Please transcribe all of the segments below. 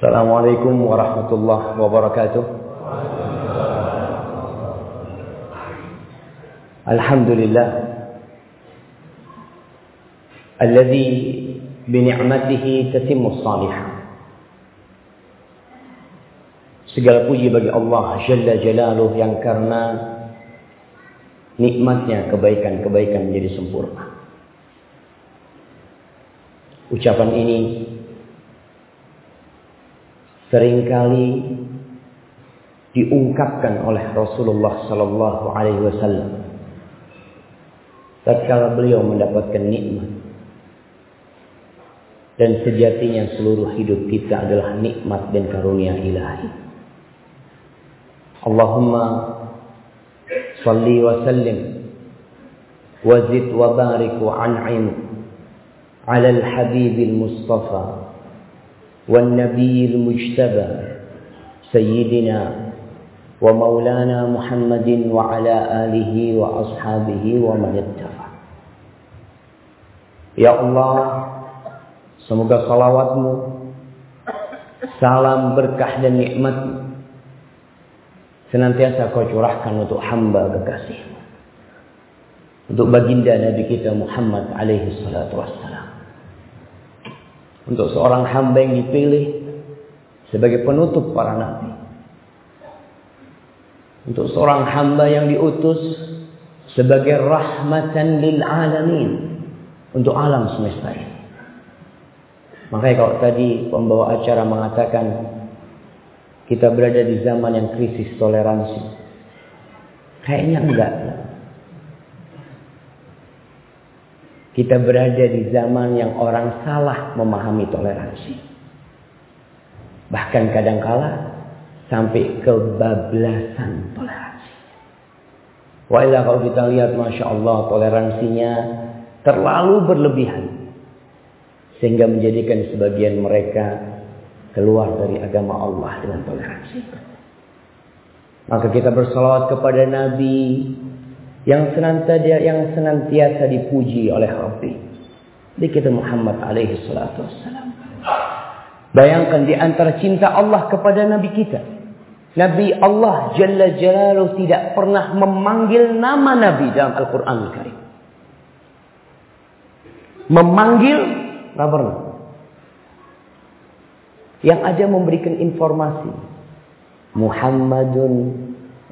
Assalamualaikum warahmatullahi wabarakatuh. Alhamdulillah. Alladhi bini'matihi tatimmu salihah. Segala puji bagi Allah Jalla Jalaluh yang karena nikmatnya kebaikan-kebaikan menjadi sempurna. Ucapan ini sering kali diungkapkan oleh Rasulullah sallallahu alaihi wasallam tatkala beliau mendapatkan nikmat dan sejatinya seluruh hidup kita adalah nikmat dan karunia ilahi. Allahumma salli wa sallim wa zid wa barik wa an'im ala al-habib al-mustafa والنبي المجتبى سيدنا ومولانا محمد وعلى آله وأصحابه ومن اتبع Ya Allah Semoga salawatmu Salam berkah dan nikmatmu Senantiasa kau curahkan untuk hamba kekasihmu Untuk baginda Nabi kita Muhammad alaihi salatu wassalam untuk seorang hamba yang dipilih sebagai penutup para nabi. Untuk seorang hamba yang diutus sebagai rahmatan lil alamin untuk alam semesta ini. Makanya kalau tadi pembawa acara mengatakan kita berada di zaman yang krisis toleransi. Kayaknya enggak. Kita berada di zaman yang orang salah memahami toleransi. Bahkan kadangkala sampai kebablasan toleransi. Wailah kalau kita lihat Masya Allah toleransinya terlalu berlebihan. Sehingga menjadikan sebagian mereka keluar dari agama Allah dengan toleransi. Maka kita bersalawat kepada Nabi yang senantiasa yang senantiasa dipuji oleh Rabbi. Kita Muhammad alaihi salatu wassalam. Bayangkan di antara cinta Allah kepada Nabi kita. Nabi Allah Jalla Jalaluh tidak pernah memanggil nama Nabi dalam Al-Quran Al-Karim. Memanggil, tidak pernah. Yang ada memberikan informasi. Muhammadun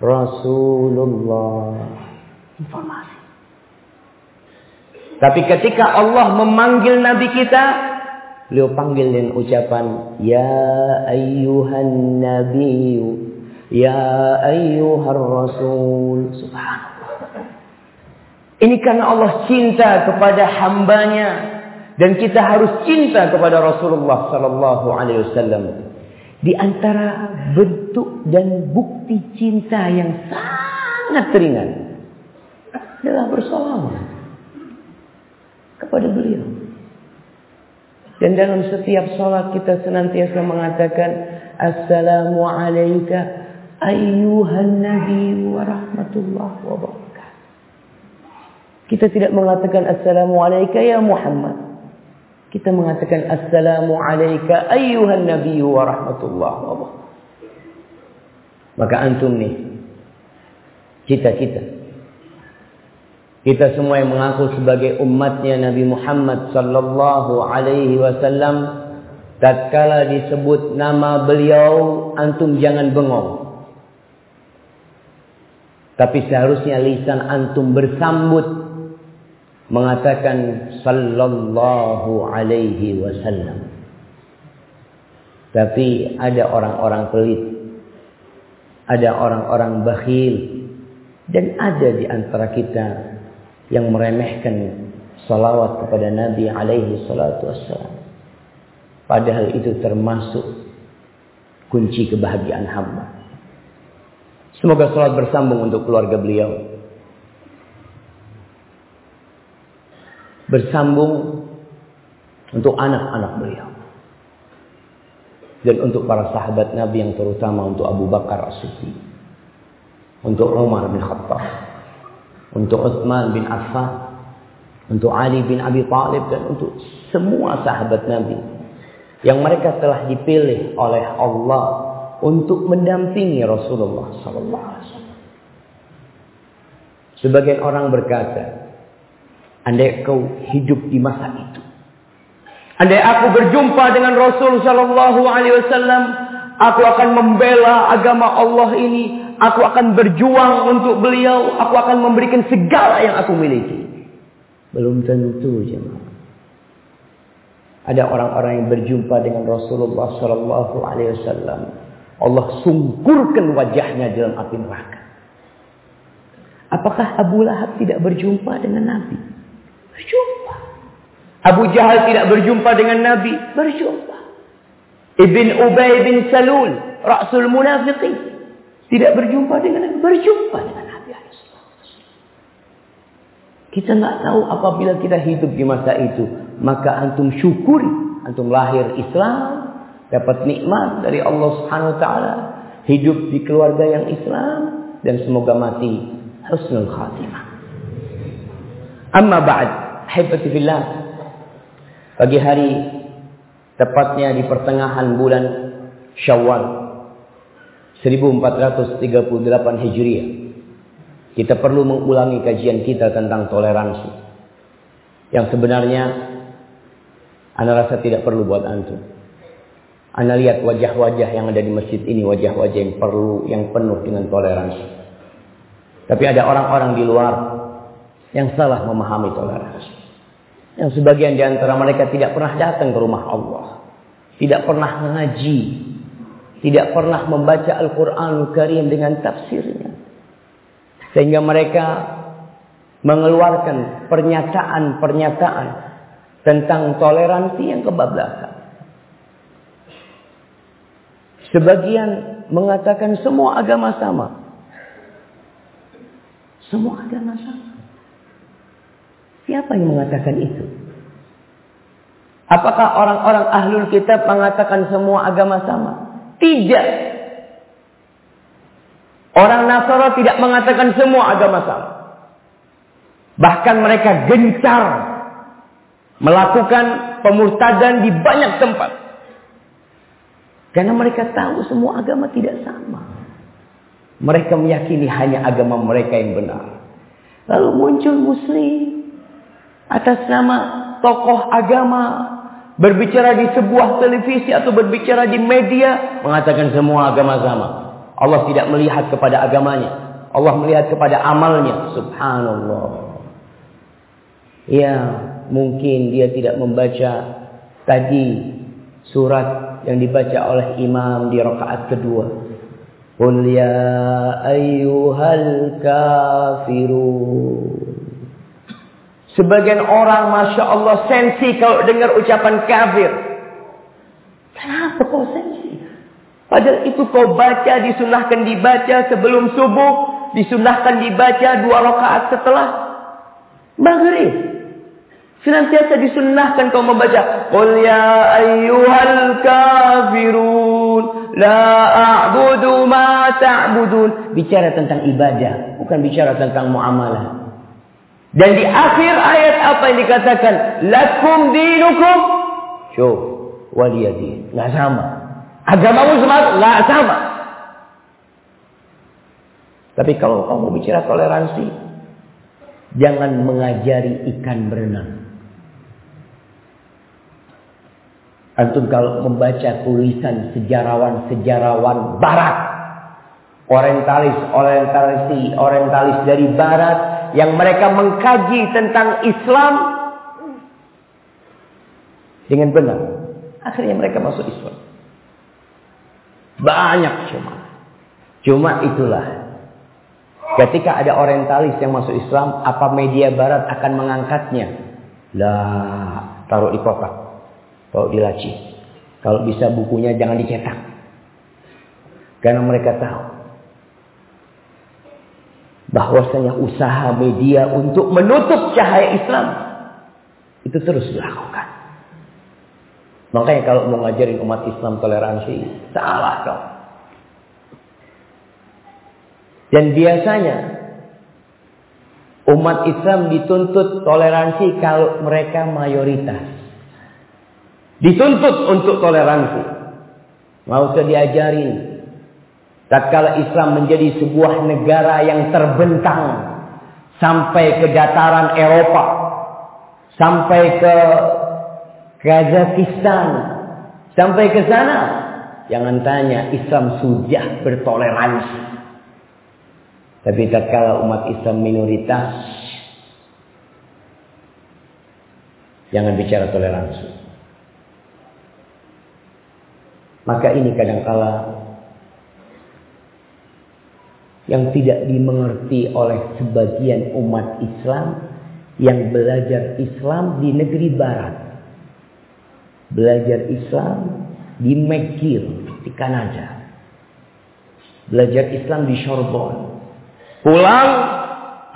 Rasulullah informasi. Tapi ketika Allah memanggil Nabi kita, beliau panggil dengan ucapan Ya ayyuhan Nabi, Ya ayyuhan Rasul. Subhanallah. Ini karena Allah cinta kepada hambanya dan kita harus cinta kepada Rasulullah Sallallahu Alaihi Wasallam. Di antara bentuk dan bukti cinta yang sangat ringan adalah bersolawat kepada beliau. Dan dalam setiap sholat kita senantiasa mengatakan Assalamu alayka ayyuhan nabi wa rahmatullah wa barakatuh. Kita tidak mengatakan Assalamu alayka ya Muhammad. Kita mengatakan Assalamu alayka ayyuhan nabi wa rahmatullah wa barakatuh. Maka antum nih, cita-cita kita semua yang mengaku sebagai umatnya Nabi Muhammad sallallahu alaihi wasallam tatkala disebut nama beliau antum jangan bengong. Tapi seharusnya lisan antum bersambut mengatakan sallallahu alaihi wasallam. Tapi ada orang-orang pelit. Ada orang-orang bakhil dan ada di antara kita yang meremehkan salawat kepada Nabi alaihi salatu wassalam. Padahal itu termasuk kunci kebahagiaan hamba. Semoga salat bersambung untuk keluarga beliau. Bersambung untuk anak-anak beliau. Dan untuk para sahabat Nabi yang terutama untuk Abu Bakar As-Siddiq. Untuk Umar bin Khattab untuk Utsman bin Affan, untuk Ali bin Abi Thalib dan untuk semua sahabat Nabi yang mereka telah dipilih oleh Allah untuk mendampingi Rasulullah sallallahu alaihi wasallam. Sebagian orang berkata, andai kau hidup di masa itu, andai aku berjumpa dengan Rasul sallallahu alaihi wasallam, aku akan membela agama Allah ini, aku akan berjuang untuk beliau, aku akan memberikan segala yang aku miliki. Belum tentu jemaah. Ada orang-orang yang berjumpa dengan Rasulullah Sallallahu Alaihi Wasallam. Allah sungkurkan wajahnya dalam api neraka. Apakah Abu Lahab tidak berjumpa dengan Nabi? Berjumpa. Abu Jahal tidak berjumpa dengan Nabi? Berjumpa. Ibn Ubay bin Salul, Rasul Munafiqin, tidak berjumpa dengan? Berjumpa dengan Nabi. Kita nggak tahu apabila kita hidup di masa itu maka antum syukuri antum lahir Islam dapat nikmat dari Allah Subhanahu wa taala hidup di keluarga yang Islam dan semoga mati husnul khatimah amma ba'd hibati fillah pagi hari tepatnya di pertengahan bulan Syawal 1438 Hijriah kita perlu mengulangi kajian kita tentang toleransi yang sebenarnya anda rasa tidak perlu buat antum. Anda lihat wajah-wajah yang ada di masjid ini, wajah-wajah yang perlu, yang penuh dengan toleransi. Tapi ada orang-orang di luar yang salah memahami toleransi. Yang sebagian di antara mereka tidak pernah datang ke rumah Allah. Tidak pernah mengaji. Tidak pernah membaca Al-Quran Karim dengan tafsirnya. Sehingga mereka mengeluarkan pernyataan-pernyataan tentang toleransi yang kebablasan. Sebagian mengatakan semua agama sama. Semua agama sama. Siapa yang mengatakan itu? Apakah orang-orang ahlul kitab mengatakan semua agama sama? Tidak. Orang Nasara tidak mengatakan semua agama sama. Bahkan mereka gencar melakukan pemurtadan di banyak tempat. Karena mereka tahu semua agama tidak sama. Mereka meyakini hanya agama mereka yang benar. Lalu muncul muslim atas nama tokoh agama berbicara di sebuah televisi atau berbicara di media mengatakan semua agama sama. Allah tidak melihat kepada agamanya. Allah melihat kepada amalnya. Subhanallah. Ya, mungkin dia tidak membaca tadi surat yang dibaca oleh imam di rakaat kedua. Qul ya ayyuhal kafirun. Sebagian orang Masya Allah sensi kalau dengar ucapan kafir. Kenapa kau sensi? Padahal itu kau baca, disunahkan dibaca sebelum subuh. Disunahkan dibaca dua rakaat setelah maghrib. Senantiasa disunnahkan kau membaca Qul ya ayyuhal kafirun La a'budu ma ta'budun Bicara tentang ibadah Bukan bicara tentang muamalah Dan di akhir ayat apa yang dikatakan Lakum dinukum Syuf Waliyadin Nggak sama Agamamu sama Nggak sama Tapi kalau kamu bicara toleransi Jangan mengajari ikan berenang Antum kalau membaca tulisan sejarawan-sejarawan barat. Orientalis, orientalis, orientalis dari barat. Yang mereka mengkaji tentang Islam. Dengan benar. Akhirnya mereka masuk Islam. Banyak cuma. Cuma itulah. Ketika ada orientalis yang masuk Islam, apa media barat akan mengangkatnya? Lah, taruh di kotak. Kalau di laci. Kalau bisa bukunya jangan dicetak. Karena mereka tahu. Bahwasanya usaha media untuk menutup cahaya Islam. Itu terus dilakukan. Makanya kalau mau ngajarin umat Islam toleransi. Salah dong. Dan biasanya umat Islam dituntut toleransi kalau mereka mayoritas. Dituntut untuk toleransi. Mau usah diajarin. Tatkala Islam menjadi sebuah negara yang terbentang sampai ke dataran Eropa, sampai ke Kazakhstan, sampai ke sana, jangan tanya Islam sudah bertoleransi. Tapi tatkala umat Islam minoritas, jangan bicara toleransi. Maka ini kadangkala yang tidak dimengerti oleh sebagian umat Islam yang belajar Islam di negeri barat. Belajar Islam di McGill, di Kanada. Belajar Islam di Sorbonne. Pulang,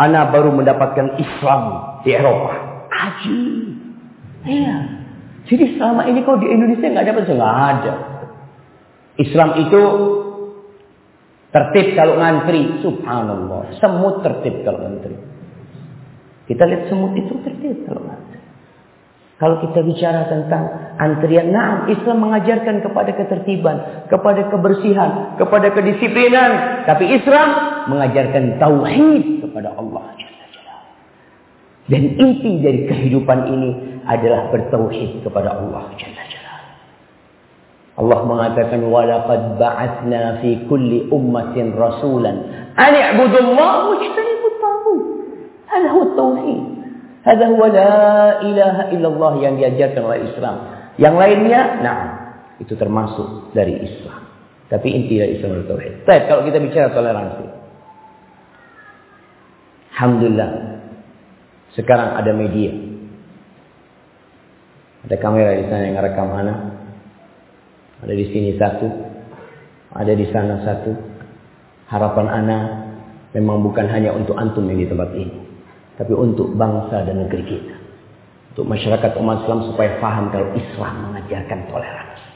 anak baru mendapatkan Islam di Eropa. Aji. Iya. Jadi selama ini kau di Indonesia nggak dapat, nggak ada. Islam itu tertib kalau ngantri. Subhanallah. Semut tertib kalau ngantri. Kita lihat semut itu tertib kalau ngantri. Kalau kita bicara tentang antrian, nah Islam mengajarkan kepada ketertiban, kepada kebersihan, kepada kedisiplinan. Tapi Islam mengajarkan tauhid kepada Allah. Dan inti dari kehidupan ini adalah bertauhid kepada Allah Allah mengatakan walaqad ba'atsna fi kulli ummatin rasulan an i'budullaha wajtanibut taghut. Hada huwa tauhid. Hada huwa la ilaha illallah yang diajarkan oleh Islam. Yang lainnya, nah, itu termasuk dari Islam. Tapi inti dari Islam adalah tauhid. Baik, kalau kita bicara toleransi. Alhamdulillah. Sekarang ada media. Ada kamera di sana yang merekam anak. Ada di sini satu, ada di sana satu. Harapan anak memang bukan hanya untuk antum yang di tempat ini, tapi untuk bangsa dan negeri kita. Untuk masyarakat umat Islam supaya paham kalau Islam mengajarkan toleransi.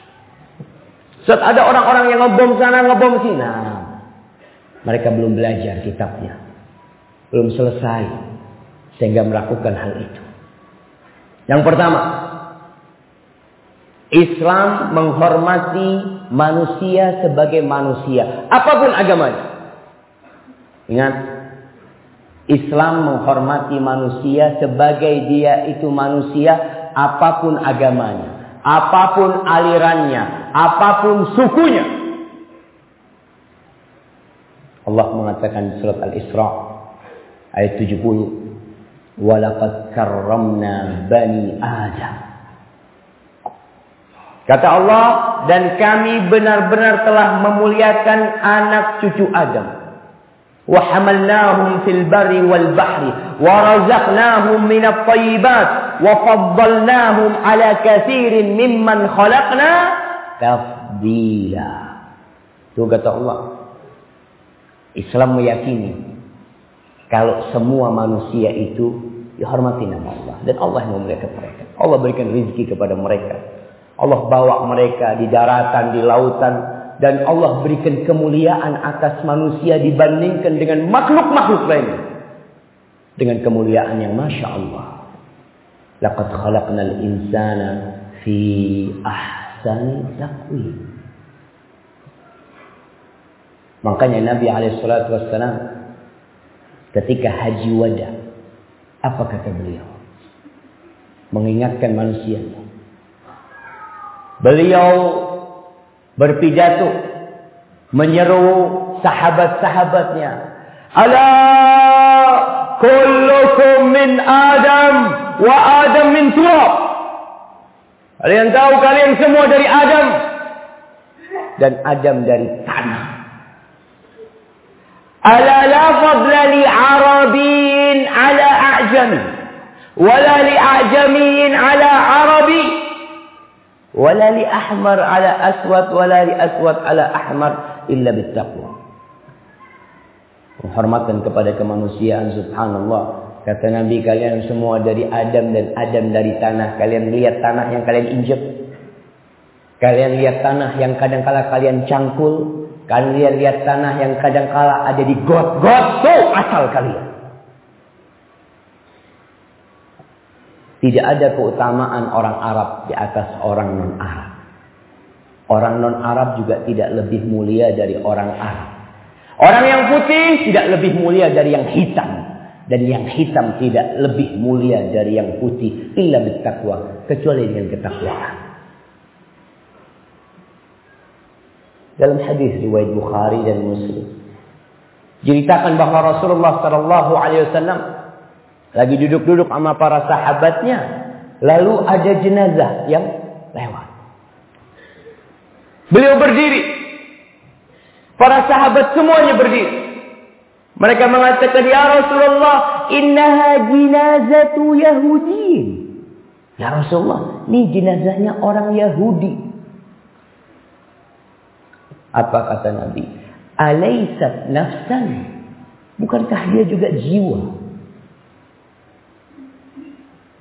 Saat ada orang-orang yang ngebom sana, ngebom sini. Nah, mereka belum belajar kitabnya. Belum selesai. Sehingga melakukan hal itu. Yang pertama, Islam menghormati manusia sebagai manusia, apa pun agamanya. Ingat, Islam menghormati manusia sebagai dia itu manusia, apa pun agamanya, apa pun alirannya, apa pun sukunya. Allah mengatakan surat Al-Isra ayat 70, "Walaqad karramna bani Adam." Kata Allah, dan kami benar-benar telah memuliakan anak cucu Adam. Wa hamalnahum fil barri wal bahri wa razaqnahum min at-tayyibat wa faddalnahum ala katsirin mimman khalaqna tafdila. Itu kata Allah. Islam meyakini kalau semua manusia itu dihormati nama Allah dan Allah yang memuliakan mereka. Allah berikan rezeki kepada mereka. Allah bawa mereka di daratan, di lautan. Dan Allah berikan kemuliaan atas manusia dibandingkan dengan makhluk-makhluk lain. Dengan kemuliaan yang Masya Allah. Laqad khalaqnal insana fi ahsani taqwim. Makanya Nabi SAW ketika haji wada, apa kata beliau? Mengingatkan manusia Beliau berpidato menyeru sahabat-sahabatnya. Ala kullukum min Adam wa Adam min turab. Kalian tahu kalian semua dari Adam dan Adam dari tanah. Ala la fadla li Arabin ala a'jami wala li a'jamin ala Arabi wala li ahmar ala aswad wala li aswad ala ahmar illa bittaqwa. Penghormatan kepada kemanusiaan subhanallah. Kata nabi kalian semua dari Adam dan Adam dari tanah kalian lihat tanah yang kalian injek. Kalian lihat tanah yang kadang kala kalian cangkul. Kalian lihat, tanah yang kadang kala ada di got-got tuh asal kalian Tidak ada keutamaan orang Arab di atas orang non-Arab. Orang non-Arab juga tidak lebih mulia dari orang Arab. Orang yang putih tidak lebih mulia dari yang hitam. Dan yang hitam tidak lebih mulia dari yang putih. Illa bertakwa. Kecuali dengan ketakwaan. Dalam hadis riwayat Bukhari dan Muslim. Ceritakan bahwa Rasulullah Wasallam lagi duduk-duduk sama para sahabatnya. Lalu ada jenazah yang lewat. Beliau berdiri. Para sahabat semuanya berdiri. Mereka mengatakan, Ya Rasulullah, innaha jinazatu Yahudiin. Ya Rasulullah, ini jenazahnya orang Yahudi. Apa kata Nabi? Alaisat nafsan. Bukankah dia juga jiwa?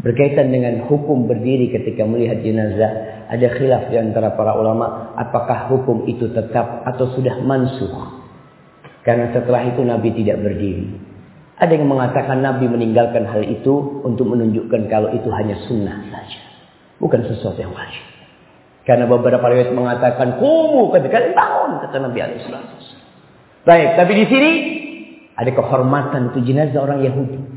Berkaitan dengan hukum berdiri ketika melihat jenazah, ada khilaf di antara para ulama apakah hukum itu tetap atau sudah mansuh. Karena setelah itu Nabi tidak berdiri. Ada yang mengatakan Nabi meninggalkan hal itu untuk menunjukkan kalau itu hanya sunnah saja. Bukan sesuatu yang wajib. Karena beberapa riwayat mengatakan, kumu ketika bangun, kata Nabi SAW. Baik, tapi di sini ada kehormatan itu jenazah orang Yahudi.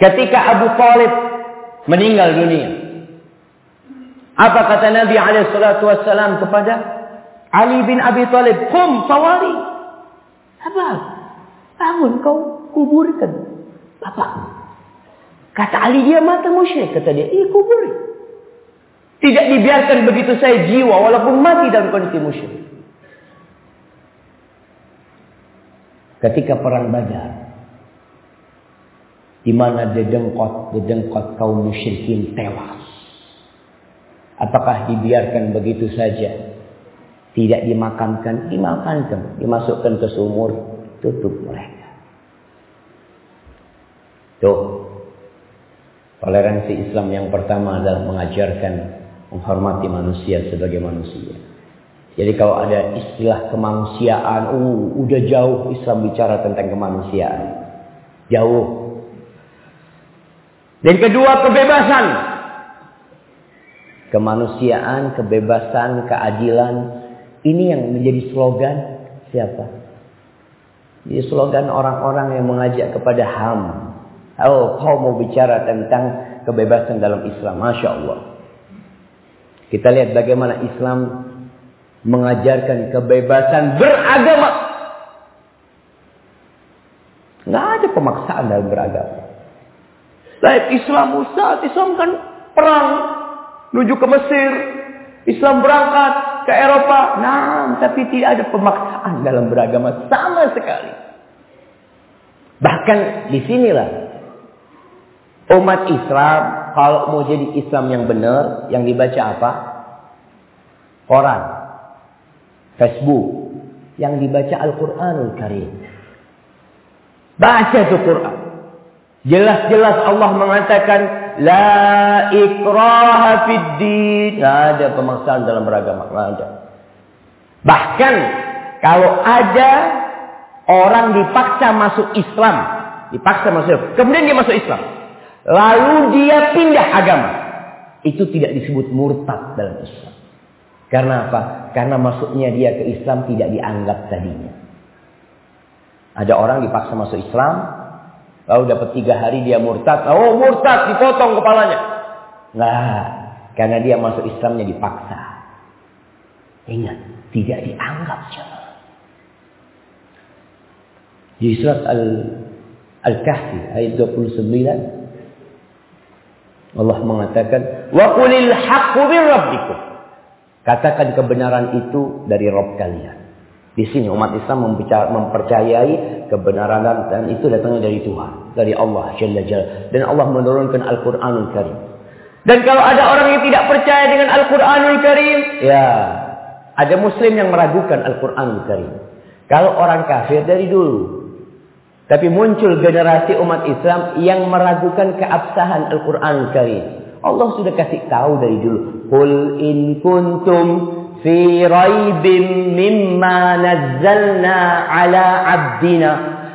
Ketika Abu Talib meninggal dunia. Apa kata Nabi SAW kepada Ali bin Abi Talib? Kum tawari. Apa? Bangun kau kuburkan bapak. Kata Ali dia mata musyrik. Kata dia, eh kubur. Tidak dibiarkan begitu saya jiwa walaupun mati dalam kondisi musyrik. Ketika perang Badar, di mana dedengkot dedengkot kaum musyrikin tewas. Apakah dibiarkan begitu saja? Tidak dimakamkan, dimakamkan, dimasukkan ke sumur, tutup mereka. Tuh, toleransi Islam yang pertama adalah mengajarkan menghormati manusia sebagai manusia. Jadi kalau ada istilah kemanusiaan, uh, udah jauh Islam bicara tentang kemanusiaan. Jauh dan kedua kebebasan. Kemanusiaan, kebebasan, keadilan. Ini yang menjadi slogan siapa? Jadi slogan orang-orang yang mengajak kepada HAM. Oh, kau mau bicara tentang kebebasan dalam Islam. Masya Allah. Kita lihat bagaimana Islam mengajarkan kebebasan beragama. Nggak ada pemaksaan dalam beragama. Baik Islam Ustaz, Islam kan perang menuju ke Mesir. Islam berangkat ke Eropa. Nah, tapi tidak ada pemaksaan dalam beragama sama sekali. Bahkan di sinilah umat Islam kalau mau jadi Islam yang benar, yang dibaca apa? Quran, Facebook, yang dibaca Al-Quranul Karim. Baca tuh Quran. Jelas-jelas Allah mengatakan la ikraha fid din. ada pemaksaan dalam beragama, enggak ada. Bahkan kalau ada orang dipaksa masuk Islam, dipaksa masuk, kemudian dia masuk Islam, lalu dia pindah agama, itu tidak disebut murtad dalam Islam. Karena apa? Karena masuknya dia ke Islam tidak dianggap tadinya. Ada orang dipaksa masuk Islam, Lalu dapat tiga hari dia murtad. Oh murtad dipotong kepalanya. Nah, karena dia masuk Islamnya dipaksa. Ingat, tidak dianggap jemaah. Di surat Al Al-Kahfi ayat 29 Allah mengatakan, "Wa qulil haqqu rabbikum." Katakan kebenaran itu dari Rabb kalian. Di sini umat Islam mempercayai kebenaran dan itu datangnya dari Tuhan, dari Allah Jalla Jalla. Dan Allah menurunkan Al-Qur'anul Karim. Dan kalau ada orang yang tidak percaya dengan Al-Qur'anul Karim, ya, ada muslim yang meragukan Al-Qur'anul Karim. Kalau orang kafir dari dulu. Tapi muncul generasi umat Islam yang meragukan keabsahan Al-Qur'anul Karim. Allah sudah kasih tahu dari dulu. Qul in kuntum fi raibin mimma nazzalna ala abdina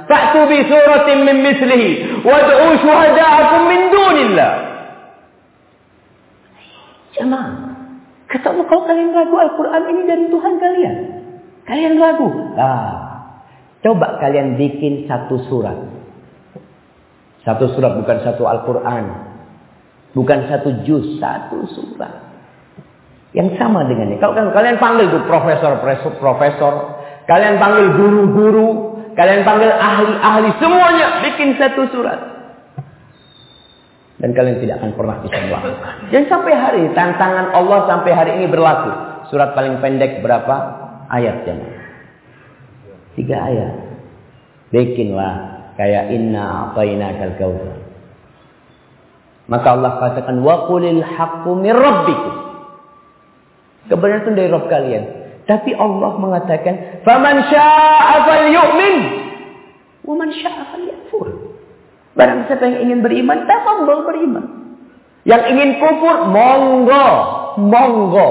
fa'tu bi suratin min mislihi wad'u shuhada'akum min dunillah jemaah ketemu kalau kalian ragu Al-Quran ini dari Tuhan kalian? Kalian ragu? Ah, coba kalian bikin satu surat. Satu surat bukan satu Al-Quran. Bukan satu juz satu surat. Yang sama dengan ini. Kalau kan kalian panggil tuh profesor, profesor, kalian panggil guru-guru, kalian panggil ahli-ahli, semuanya bikin satu surat. Dan kalian tidak akan pernah bisa melakukan. Dan sampai hari tantangan Allah sampai hari ini berlaku. Surat paling pendek berapa ayat? Tiga ayat. Bikinlah kayak inna a'tainakal kautsar. Maka Allah katakan wa qulil haqqu min rabbikum. Kebenaran itu dari Rabb kalian. Tapi Allah mengatakan, "Faman syaa'a falyu'min, wa man syaa'a falyakfur." Barang siapa yang ingin beriman, tafadhol beriman. Yang ingin kufur, monggo, monggo.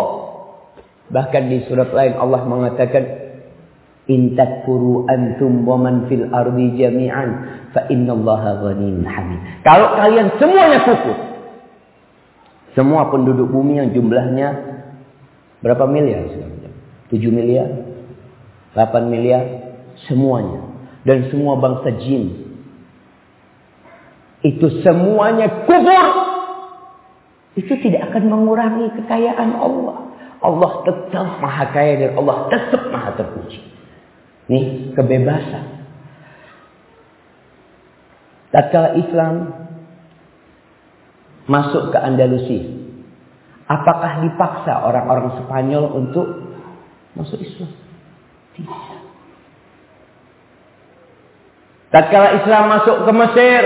Bahkan di surat lain Allah mengatakan, "In takfuru antum wa man fil ardi jami'an, fa innallaha ghaniyyun hamid." Kalau kalian semuanya kufur, semua penduduk bumi yang jumlahnya Berapa miliar sekarang? 7 miliar? 8 miliar? Semuanya. Dan semua bangsa jin. Itu semuanya kufur. Itu tidak akan mengurangi kekayaan Allah. Allah tetap maha kaya dan Allah tetap maha terpuji. Ini kebebasan. Tatkala Islam masuk ke Andalusia, Apakah dipaksa orang-orang Spanyol untuk masuk Islam? Tidak. Tatkala Islam masuk ke Mesir,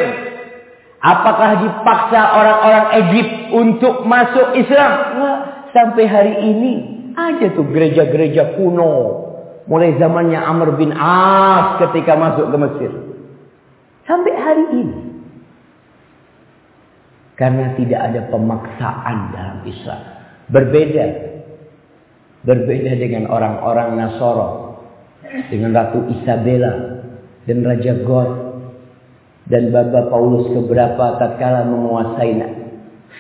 apakah dipaksa orang-orang Egypt untuk masuk Islam? Nah, sampai hari ini ada tuh gereja-gereja kuno. Mulai zamannya Amr bin As ketika masuk ke Mesir. Sampai hari ini. Karena tidak ada pemaksaan dalam Islam. Berbeda. Berbeda dengan orang-orang Nasoro. Dengan Ratu Isabella. Dan Raja God. Dan Baba Paulus keberapa tatkala menguasai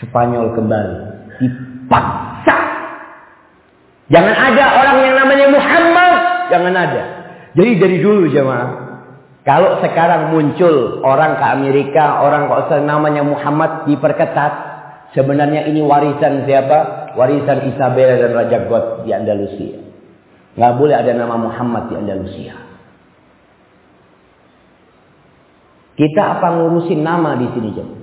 Spanyol kembali. Dipaksa. Jangan ada orang yang namanya Muhammad. Jangan ada. Jadi dari dulu jemaah. Kalau sekarang muncul orang ke Amerika, orang kok namanya Muhammad diperketat, sebenarnya ini warisan siapa? Warisan Isabella dan Raja God di Andalusia. Nggak boleh ada nama Muhammad di Andalusia. Kita apa ngurusin nama di sini, jemaah?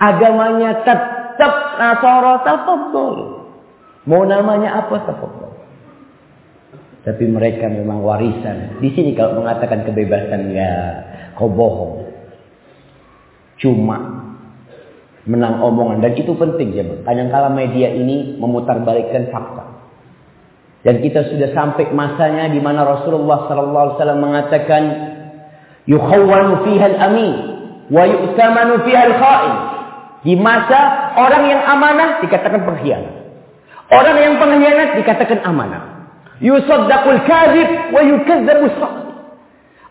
Agamanya tetap Nasara, tafadhol. Mau namanya apa, tafadhol. Tapi mereka memang warisan. Di sini kalau mengatakan kebebasan ya kau bohong. Cuma menang omongan dan itu penting ya. Kadang-kala media ini memutarbalikkan fakta. Dan kita sudah sampai masanya di mana Rasulullah sallallahu alaihi wasallam mengatakan yukhawwanu fiha al-amin wa yu'tamanu fiha al-kha'in. Di masa orang yang amanah dikatakan pengkhianat. Orang yang pengkhianat dikatakan amanah. Yusaddaqul kadhib wa yukazzabu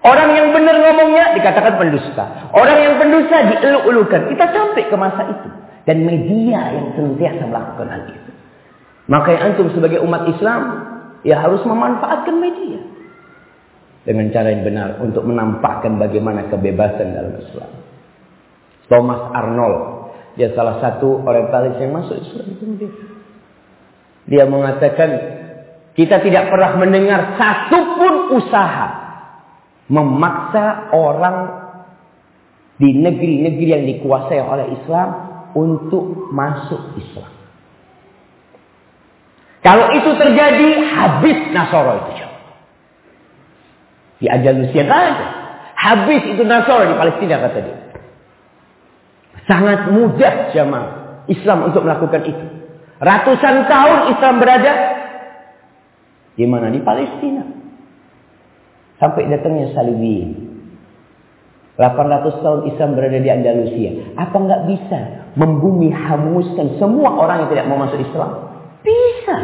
Orang yang benar ngomongnya dikatakan pendusta. Orang yang pendusta dieluk-elukan. Kita sampai ke masa itu. Dan media yang senantiasa melakukan hal itu. Maka yang antum sebagai umat Islam, ya harus memanfaatkan media. Dengan cara yang benar untuk menampakkan bagaimana kebebasan dalam Islam. Thomas Arnold, dia salah satu orientalis yang masuk Islam itu. Dia mengatakan kita tidak pernah mendengar satupun usaha memaksa orang di negeri-negeri yang dikuasai oleh Islam untuk masuk Islam. Kalau itu terjadi, habis Nasoro itu. Di Andalusia kan ada. Habis itu Nasoro di Palestina kata dia. Sangat mudah jamaah Islam untuk melakukan itu. Ratusan tahun Islam berada di mana? Di Palestina. Sampai datangnya Salibiyin. 800 tahun Islam berada di Andalusia. Apa nggak bisa membumi hanguskan semua orang yang tidak mau masuk Islam? Bisa.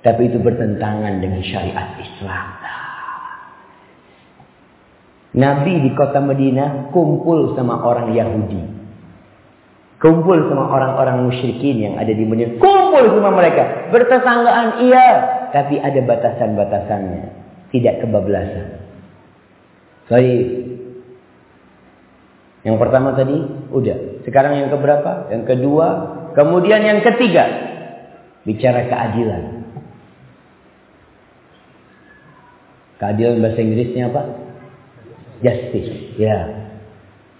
Tapi itu bertentangan dengan syariat Islam. Nabi di kota Madinah kumpul sama orang Yahudi. Kumpul sama orang-orang musyrikin yang ada di Madinah. Kumpul sama mereka. Bertesanggaan iya. Tapi ada batasan-batasannya. Tidak kebablasan. Baik. Yang pertama tadi, udah. Sekarang yang keberapa? Yang kedua. Kemudian yang ketiga. Bicara keadilan. Keadilan bahasa Inggrisnya apa? justice. Ya.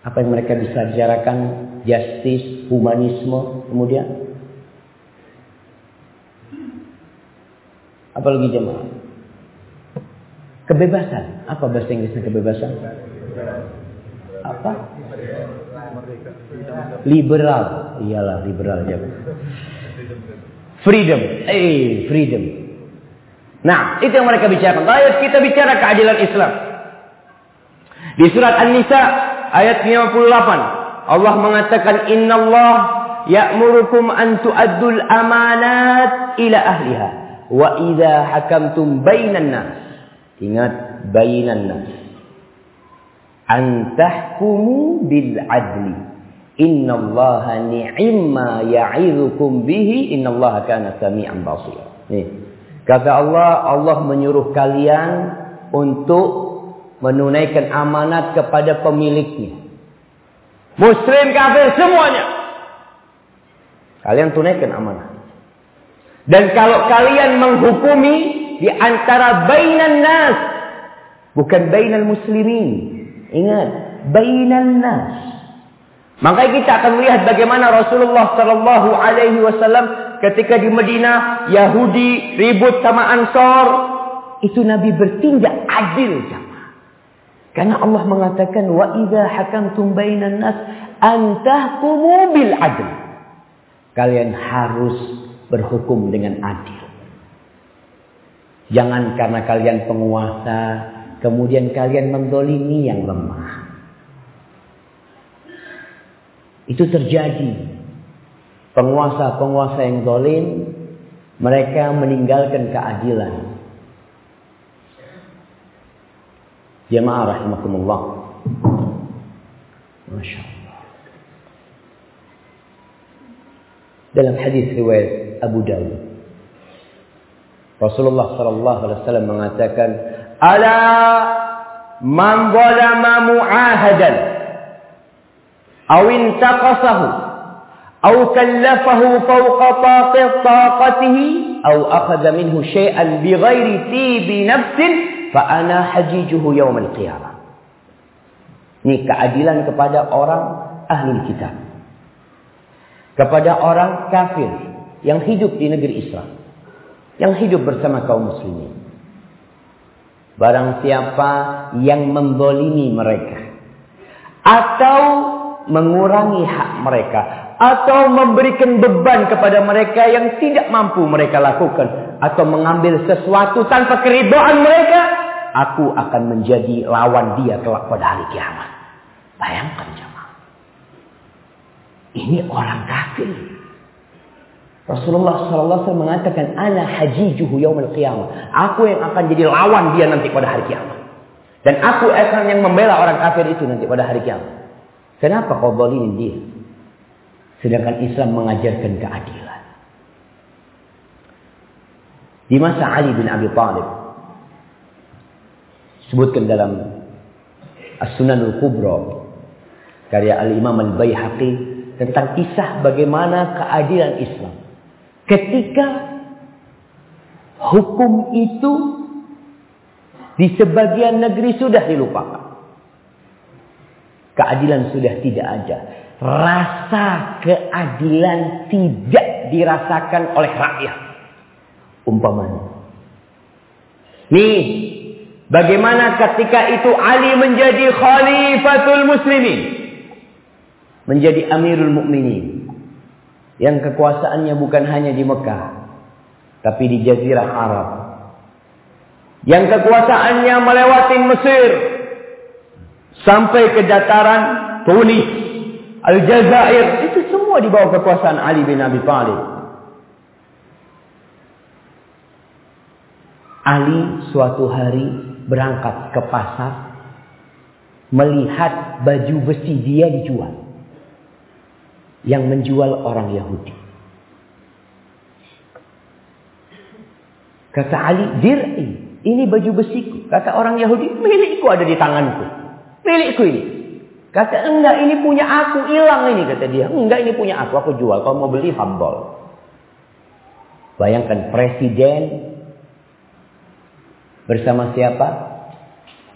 Apa yang mereka bisa bicarakan justice, humanisme, kemudian apa lagi jemaah? Kebebasan. Apa bahasa Inggrisnya kebebasan? Apa? Liberal. Iyalah liberal aja. Freedom. Eh, freedom. Nah, itu yang mereka bicarakan. Ayo kita bicara keadilan Islam. Di surat An-Nisa ayat 58 Allah mengatakan innallah ya'murukum an tu'addul amanat ila ahliha wa idza hakamtum bainan nas ingat bainan nas an tahkumu bil adli innallaha ni'imma ya'idukum bihi innallaha kana sami'an basira nih kata Allah Allah menyuruh kalian untuk menunaikan amanat kepada pemiliknya. Muslim kafir semuanya. Kalian tunaikan amanat. Dan kalau kalian menghukumi di antara bainan nas, bukan bainal muslimin. Ingat, bainan nas. Maka kita akan melihat bagaimana Rasulullah Shallallahu Alaihi Wasallam ketika di Madinah Yahudi ribut sama Ansor, itu Nabi bertindak adil. Karena Allah mengatakan wa idza hakamtum bainan nas an tahkumu bil adl. Kalian harus berhukum dengan adil. Jangan karena kalian penguasa kemudian kalian mendolimi yang lemah. Itu terjadi. Penguasa-penguasa yang dolim mereka meninggalkan keadilan. Jemaah rahimakumullah. Masya Allah. Dalam hadis riwayat Abu Dawud. Rasulullah sallallahu alaihi wasallam mengatakan, "Ala man zalama mu'ahadan aw intaqasahu aw kallafahu fawqa taqatihi aw akhadha minhu shay'an bighairi tibi nafsin Fa'ana hajijuhu yawmal qiyamah. Ini keadilan kepada orang ahli kitab. Kepada orang kafir yang hidup di negeri Islam. Yang hidup bersama kaum muslimin. Barang siapa yang membolimi mereka. Atau mengurangi hak mereka. Atau memberikan beban kepada mereka yang tidak mampu mereka lakukan. Atau mengambil sesuatu tanpa keridhaan mereka aku akan menjadi lawan dia kelak pada hari kiamat. Bayangkan jemaah. Ini orang kafir. Rasulullah SAW mengatakan, Ana hajijuhu yaumil qiyamah. Aku yang akan jadi lawan dia nanti pada hari kiamat. Dan aku akan yang membela orang kafir itu nanti pada hari kiamat. Kenapa kau zalimin dia? Sedangkan Islam mengajarkan keadilan. Di masa Ali bin Abi Thalib Sebutkan dalam As-Sunan Al-Kubra karya Al-Imam Al-Baihaqi tentang kisah bagaimana keadilan Islam. Ketika hukum itu di sebagian negeri sudah dilupakan. Keadilan sudah tidak ada. Rasa keadilan tidak dirasakan oleh rakyat. Umpamanya. Nih, Bagaimana ketika itu Ali menjadi khalifatul muslimin. Menjadi amirul mukminin. Yang kekuasaannya bukan hanya di Mekah. Tapi di Jazirah Arab. Yang kekuasaannya melewati Mesir. Sampai ke dataran Tunis. Aljazair. Itu semua di bawah kekuasaan Ali bin Abi Thalib. Ali suatu hari berangkat ke pasar melihat baju besi dia dijual. Yang menjual orang Yahudi. Kata Ali, dir'i, ini baju besiku. Kata orang Yahudi, milikku ada di tanganku. Milikku ini. Kata, enggak ini punya aku, hilang ini. Kata dia, enggak ini punya aku, aku jual. Kalau mau beli, hambol. Bayangkan presiden bersama siapa?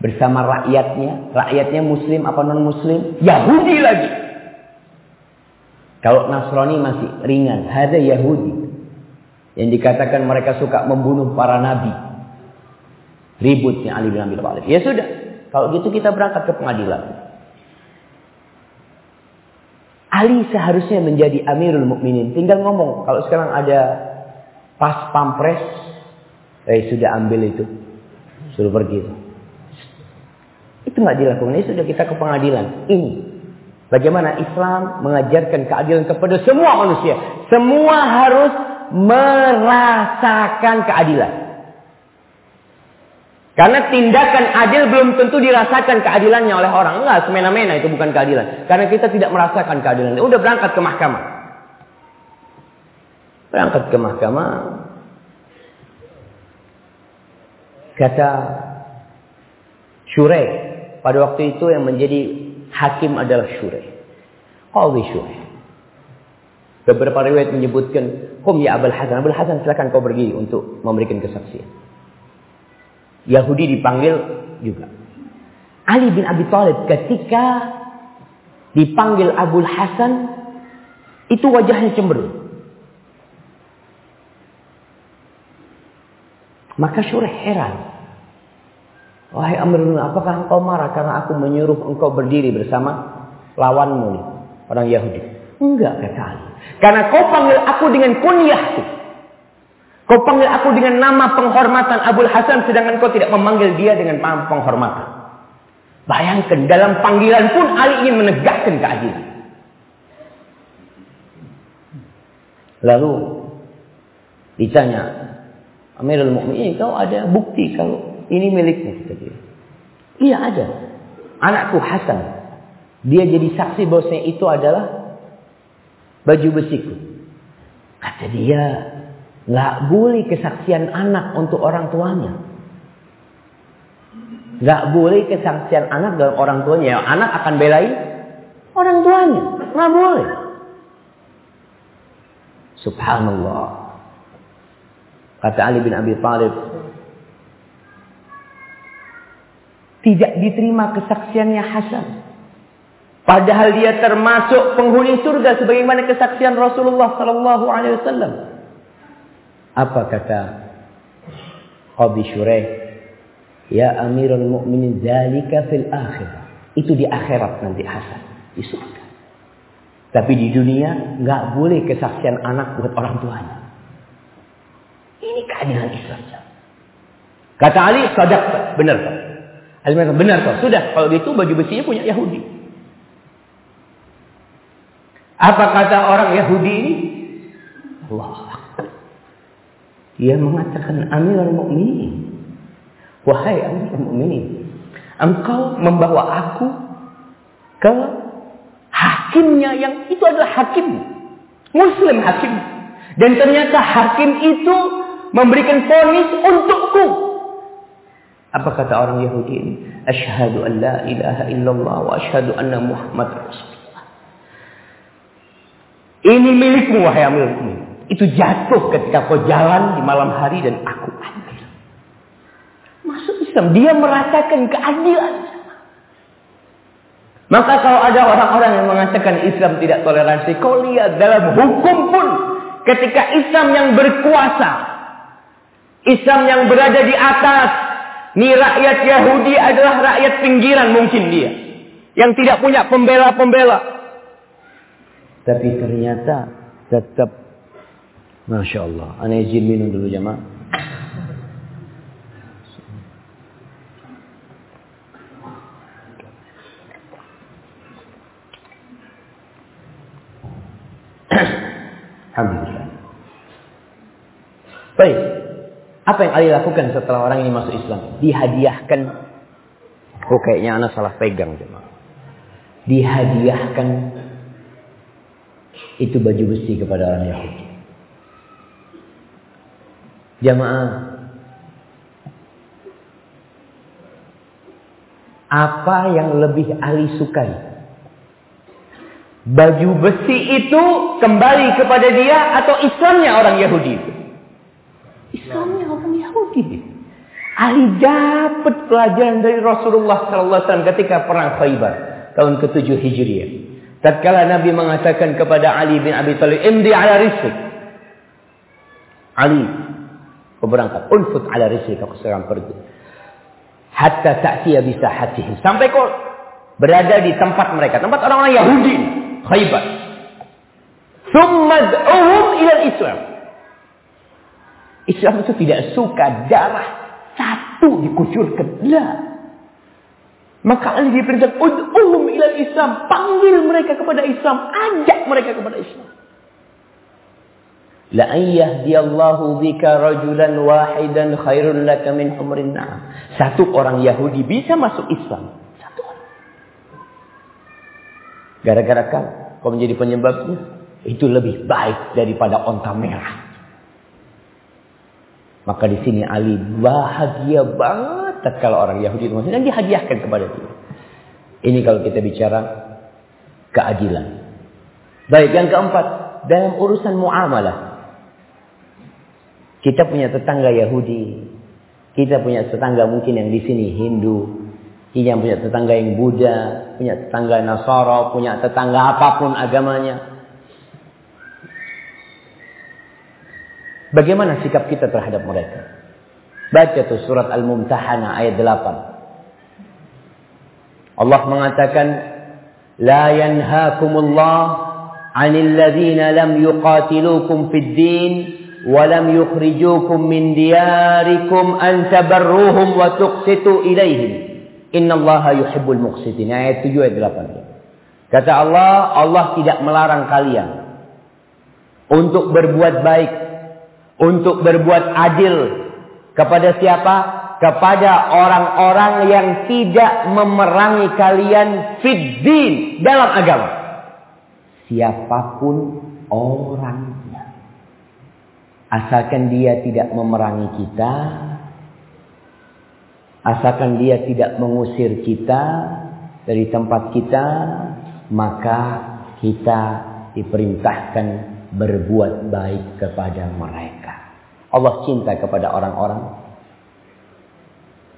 bersama rakyatnya, rakyatnya muslim apa non muslim, Yahudi lagi. Kalau Nasrani masih ringan, ada Yahudi. Yang dikatakan mereka suka membunuh para nabi. Ributnya Ali bin Abi Thalib. Ya sudah, kalau gitu kita berangkat ke pengadilan. Ali seharusnya menjadi Amirul Mukminin. Tinggal ngomong, kalau sekarang ada pas pampres, eh sudah ambil itu, suruh pergi. Itu nggak dilakukan. Ini sudah kita ke pengadilan. Ini. Bagaimana Islam mengajarkan keadilan kepada semua manusia. Semua harus merasakan keadilan. Karena tindakan adil belum tentu dirasakan keadilannya oleh orang. Enggak, semena-mena itu bukan keadilan. Karena kita tidak merasakan keadilan. Udah berangkat ke mahkamah. Berangkat ke mahkamah. Kata Syurek pada waktu itu yang menjadi hakim adalah Syureh. Qadhi Syureh. Beberapa riwayat menyebutkan, Kum ya Abul Hasan. Abul Hasan silakan kau pergi untuk memberikan kesaksian. Yahudi dipanggil juga. Ali bin Abi Thalib ketika dipanggil Abul Hasan, itu wajahnya cemberut. Maka Syureh heran. Wahai Amrul apakah engkau marah karena aku menyuruh engkau berdiri bersama lawanmu orang Yahudi? Enggak kata Ali. Karena kau panggil aku dengan kunyahku. Kau panggil aku dengan nama penghormatan Abul Hasan sedangkan kau tidak memanggil dia dengan nama penghormatan. Bayangkan dalam panggilan pun Ali ingin menegakkan keadilan. Lalu ditanya, Amirul Mukminin, kau ada bukti kalau ini milikmu kata dia. Iya ada. Anakku Hasan. Dia jadi saksi bahwasanya itu adalah baju besiku. Kata dia, nggak boleh kesaksian anak untuk orang tuanya. Nggak boleh kesaksian anak dengan orang tuanya. Anak akan belai orang tuanya. Nggak boleh. Subhanallah. Kata Ali bin Abi Thalib, Tidak diterima kesaksiannya Hasan. Padahal dia termasuk penghuni surga sebagaimana kesaksian Rasulullah sallallahu alaihi wasallam. Apa kata Qabi Shuraih? Ya Amirul Mukminin zalika fil akhirah. Itu di akhirat nanti Hasan di surga. Tapi di dunia nggak boleh kesaksian anak buat orang tuanya. Ini keadilan Islam. Kata Ali, sadaq, benar. Ali mengatakan, benar kok. Sudah, kalau gitu baju besinya punya Yahudi. Apa kata orang Yahudi ini? Allah. Dia mengatakan Amirul Mukminin. Wahai Amirul Mukminin, engkau membawa aku ke hakimnya yang itu adalah hakim. Muslim hakim. Dan ternyata hakim itu memberikan ponis untukku. Apa kata orang Yahudi ini? Asyhadu an la ilaha illallah wa asyhadu anna Muhammad Rasulullah. Ini milikmu wahai Amir Itu jatuh ketika kau jalan di malam hari dan aku ambil. Masuk Islam. Dia merasakan keadilan. Maka kalau ada orang-orang yang mengatakan Islam tidak toleransi, kau lihat dalam hukum pun ketika Islam yang berkuasa, Islam yang berada di atas ini rakyat Yahudi adalah rakyat pinggiran mungkin dia. Yang tidak punya pembela-pembela. Tapi ternyata tetap. Masya Allah. Aneh izin minum dulu jamaah. Alhamdulillah. Baik. Apa yang Ali lakukan setelah orang ini masuk Islam? Dihadiahkan Oh kayaknya anak salah pegang jemaah. Dihadiahkan itu baju besi kepada orang Yahudi. Jamaah. Apa yang lebih Ali sukai? Baju besi itu kembali kepada dia atau Islamnya orang Yahudi itu? Islamnya Ali dapat pelajaran dari Rasulullah SAW ketika perang Khaybar tahun ke-7 Hijriah. Tatkala Nabi mengatakan kepada Ali bin Abi Thalib, "Imdi ala rizqik." Ali, kau berangkat, unfut ala rizqik, kau sekarang pergi. Hatta ta'tiya bisa hatihi. Sampai kau berada di tempat mereka, tempat orang-orang Yahudi, Khaybar. Thumma da'uhum ila Islam. Islam itu tidak suka darah satu dikucurkan. Lah. Maka Ali diperintahkan, Ud'uhum ilal Islam. Panggil mereka kepada Islam. Ajak mereka kepada Islam. La yahdiyallahu bika rajulan wahidan khairun laka min umrin na'am. Satu orang Yahudi bisa masuk Islam. Satu orang. Gara-gara kau, kau menjadi penyebabnya. Itu lebih baik daripada onta merah. Maka di sini Ali bahagia banget kalau orang Yahudi itu dan dihadiahkan kepada dia. Ini kalau kita bicara keadilan. Baik, yang keempat, dalam urusan muamalah. Kita punya tetangga Yahudi. Kita punya tetangga mungkin yang di sini Hindu. Kita punya tetangga yang Buddha, punya tetangga Nasara, punya tetangga apa pun agamanya. Bagaimana sikap kita terhadap mereka? Baca tuh surat Al-Mumtahanah ayat 8. Allah mengatakan, La yanhaakumullah anil ladhina lam yuqatilukum fid din wa lam yukhrijukum min diyarikum an tabarruhum wa tuqsitu ilaihim. Innallaha yuhibbul muqsitin. Ayat 7 ayat 8. Kata Allah, Allah tidak melarang kalian untuk berbuat baik untuk berbuat adil kepada siapa? Kepada orang-orang yang tidak memerangi kalian fiddin dalam agama. Siapa pun orangnya. Asalkan dia tidak memerangi kita. Asalkan dia tidak mengusir kita dari tempat kita. Maka kita diperintahkan berbuat baik kepada mereka. Allah cinta kepada orang-orang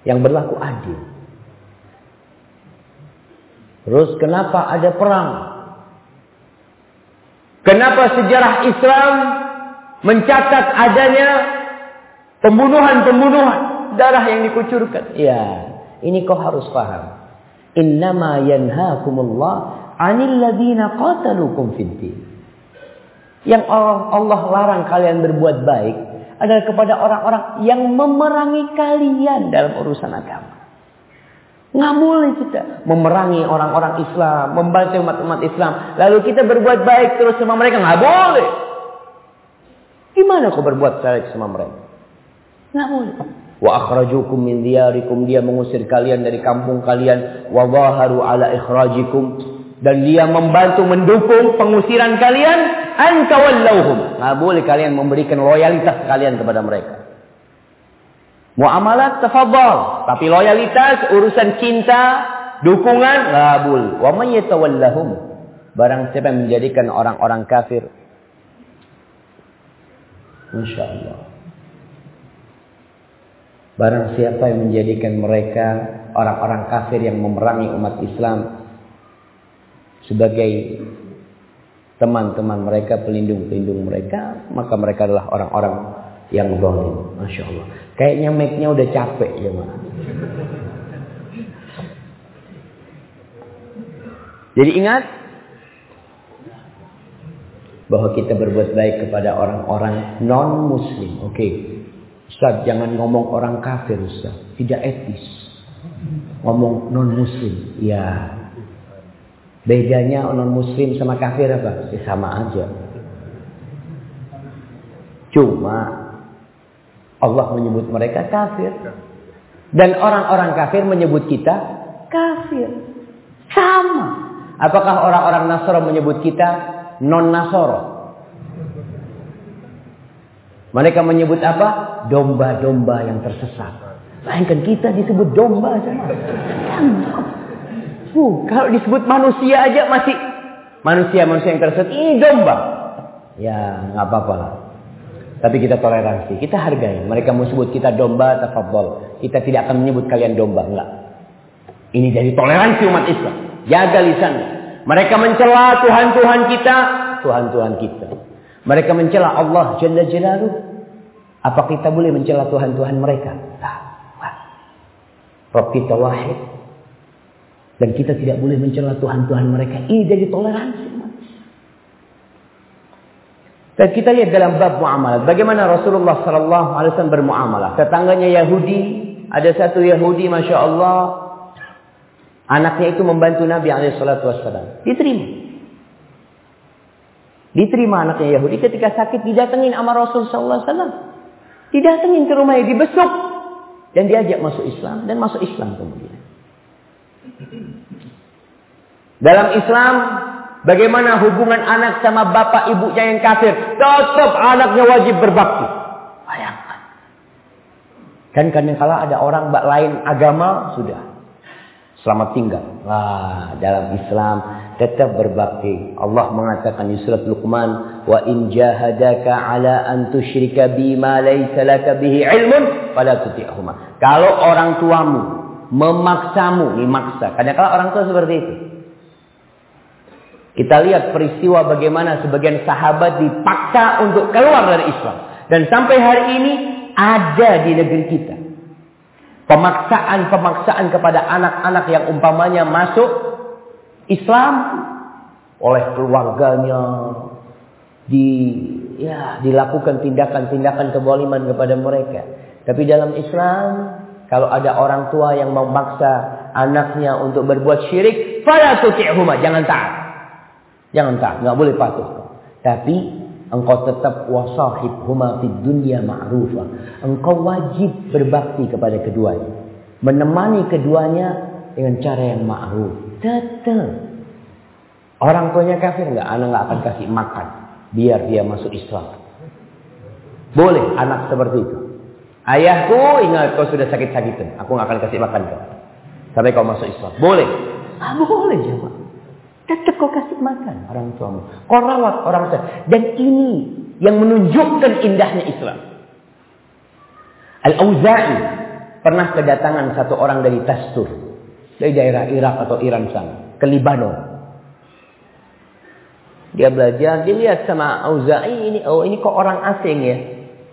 yang berlaku adil. Terus kenapa ada perang? Kenapa sejarah Islam mencatat adanya pembunuhan-pembunuhan darah yang dikucurkan? Ya, ini kau harus paham. Innama yanhaakumullah 'anil ladzina qatalukum fid Yang Allah, Allah larang kalian berbuat baik adalah kepada orang-orang yang memerangi kalian dalam urusan agama. Nggak boleh kita memerangi orang-orang Islam, membantu umat-umat Islam. Lalu kita berbuat baik terus sama mereka. Nggak boleh. Gimana kau berbuat baik sama mereka? Nggak boleh. Wa akhrajukum min diyarikum. Dia mengusir kalian dari kampung kalian. Wa zaharu ala ikhrajikum dan dia membantu mendukung pengusiran kalian antawallauhum nggak boleh kalian memberikan loyalitas kalian kepada mereka. Muamalat tafadhal. Tapi loyalitas urusan cinta dukungan nggak boleh. Wa may yatawallahum. Barang siapa yang menjadikan orang-orang kafir. Masya Allah Barang siapa yang menjadikan mereka orang-orang kafir yang memerangi umat Islam sebagai teman-teman mereka, pelindung-pelindung mereka, maka mereka adalah orang-orang yang zalim. Masya Allah. Kayaknya make-nya udah capek ya ma. Jadi ingat bahwa kita berbuat baik kepada orang-orang non-muslim. Oke. Okay. Ustaz, jangan ngomong orang kafir, Ustaz. Tidak etis. Ngomong non-muslim. Ya, Bedanya non muslim sama kafir apa? Ya, sama aja. Cuma Allah menyebut mereka kafir. Dan orang-orang kafir menyebut kita Kafir. Sama. Apakah orang-orang Nasoro menyebut kita non Nasoro? Mereka menyebut apa? Domba-domba yang tersesat. Bayangkan kita disebut domba sama. Uh, kalau disebut manusia aja masih manusia-manusia yang tersesat. Ini domba. Ya, nggak apa-apa lah. Tapi kita toleransi, kita hargai. Mereka mau sebut kita domba, tafadhol. Kita tidak akan menyebut kalian domba, enggak. Ini dari toleransi umat Islam. Jaga lisannya. Mereka mencela Tuhan-Tuhan kita, Tuhan-Tuhan kita. Mereka mencela Allah Jalla Jalaluh. Apa kita boleh mencela Tuhan-Tuhan mereka? Tak. Rob kita wahid. Dan kita tidak boleh mencela Tuhan-Tuhan mereka. Ini jadi toleransi. Dan kita lihat dalam bab muamalah. Bagaimana Rasulullah Sallallahu Alaihi Wasallam bermuamalah. Tetangganya Yahudi. Ada satu Yahudi, Masya Allah. Anaknya itu membantu Nabi Alaihi Diterima. Diterima anaknya Yahudi ketika sakit didatengin sama Rasul Sallallahu Alaihi Wasallam. Didatengin ke rumahnya, dibesuk. Dan diajak masuk Islam. Dan masuk Islam kemudian. Dalam Islam, bagaimana hubungan anak sama bapak ibunya yang kafir. Tetap anaknya wajib berbakti. Bayangkan. Kan kadang kala ada orang lain agama, sudah. Selamat tinggal. Wah, dalam Islam tetap berbakti. Allah mengatakan di surat Luqman, "Wa in jahadaka 'ala an tusyrika bima laysa laka bihi 'ilmun fala tuti'huma." Kalau orang tuamu memaksamu, ini maksa. Kadang-kala orang tua seperti itu. Kita lihat peristiwa bagaimana sebagian sahabat dipaksa untuk keluar dari Islam. Dan sampai hari ini ada di negeri kita. Pemaksaan-pemaksaan kepada anak-anak yang umpamanya masuk Islam oleh keluarganya di ya dilakukan tindakan-tindakan keboliman kepada mereka. Tapi dalam Islam kalau ada orang tua yang memaksa anaknya untuk berbuat syirik, fala tuti'huma, jangan taat. Jangan taat, nggak boleh patuh. Tapi engkau tetap wasahibhuma fid dunya ma'rufa. Engkau wajib berbakti kepada keduanya. Menemani keduanya dengan cara yang ma'ruf. Tetap. Orang tuanya kafir nggak? Anak nggak akan kasih makan. Biar dia masuk Islam. Boleh anak seperti itu. Ayahku ingat kau sudah sakit-sakitan. Aku nggak akan kasih makan kau. Sampai kau masuk Islam. Boleh. Ah, boleh jawab. Tetap kau kasih makan orang tuamu. Kau rawat orang tua. Dan ini yang menunjukkan indahnya Islam. Al-Auza'i pernah kedatangan satu orang dari Tastur dari daerah Irak atau Iran sana ke Libanon. Dia belajar, dia lihat sama Auza'i ini, oh ini kok orang asing ya,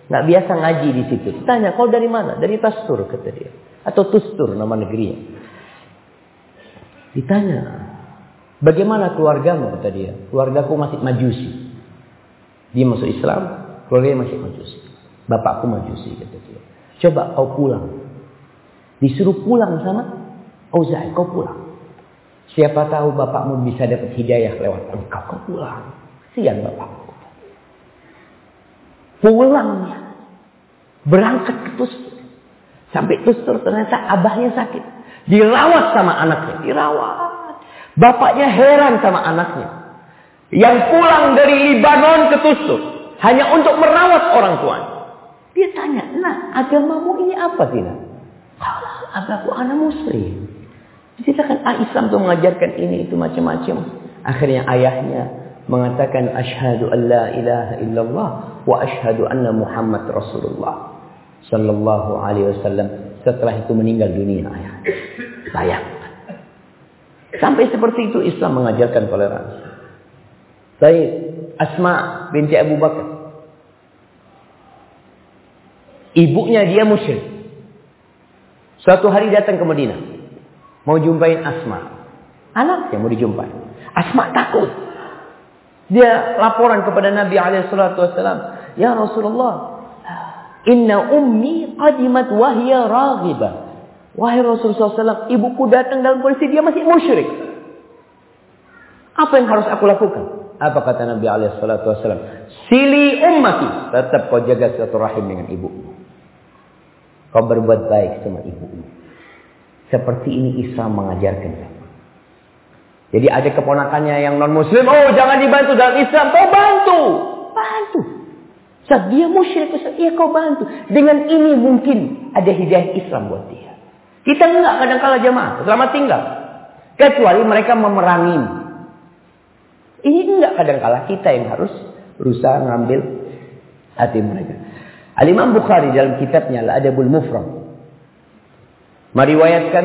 nggak biasa ngaji di situ. Tanya, kau dari mana? Dari Tastur kata dia, atau Tustur nama negerinya. Ditanya, bagaimana keluargamu kata dia? Keluargaku masih majusi. Dia masuk Islam, keluarganya masih majusi. Bapakku majusi kata dia. Coba kau pulang. Disuruh pulang sama Auza'i, kau pulang. Siapa tahu bapakmu bisa dapat hidayah lewat engkau. Kau pulang. Sian bapakmu. Pulangnya. Berangkat ke Tustur. Sampai Tustur ternyata abahnya sakit. Dirawat sama anaknya. Dirawat. Bapaknya heran sama anaknya. Yang pulang dari Libanon ke Tustur. Hanya untuk merawat orang tuanya. Dia tanya, nah agamamu ini apa sih? Kalau agamaku anak muslim. Diceritakan ah, Islam itu mengajarkan ini itu macam-macam. Akhirnya ayahnya mengatakan asyhadu an la ilaha illallah wa asyhadu anna Muhammad Rasulullah sallallahu alaihi wasallam. Setelah itu meninggal dunia ayah. Bayangkan. Sampai seperti itu Islam mengajarkan toleransi. Baik, Asma binti Abu Bakar. Ibunya dia musyrik. Suatu hari datang ke Madinah. Mau jumpain Asma. Anak yang mau dijumpai. Asma takut. Dia laporan kepada Nabi SAW. Ya Rasulullah. Inna ummi qadimat wahya raghibah. Wahai Rasulullah SAW. Ibuku datang dalam kondisi dia masih musyrik. Apa yang harus aku lakukan? Apa kata Nabi SAW? Sili ummati. Tetap kau jaga rahim dengan ibumu. Kau berbuat baik sama ibumu. Seperti ini Islam mengajarkan. Jadi ada keponakannya yang non muslim, oh jangan dibantu dalam Islam, kau bantu. Bantu. Saat dia musyrik, ya kau bantu. Dengan ini mungkin ada hidayah Islam buat dia. Kita enggak kadang kala jamaah, selamat tinggal. Kecuali mereka memerangi. Ini enggak kadang kala kita yang harus berusaha mengambil hati mereka. Al-Imam Bukhari dalam kitabnya Al-Adabul Mufrad meriwayatkan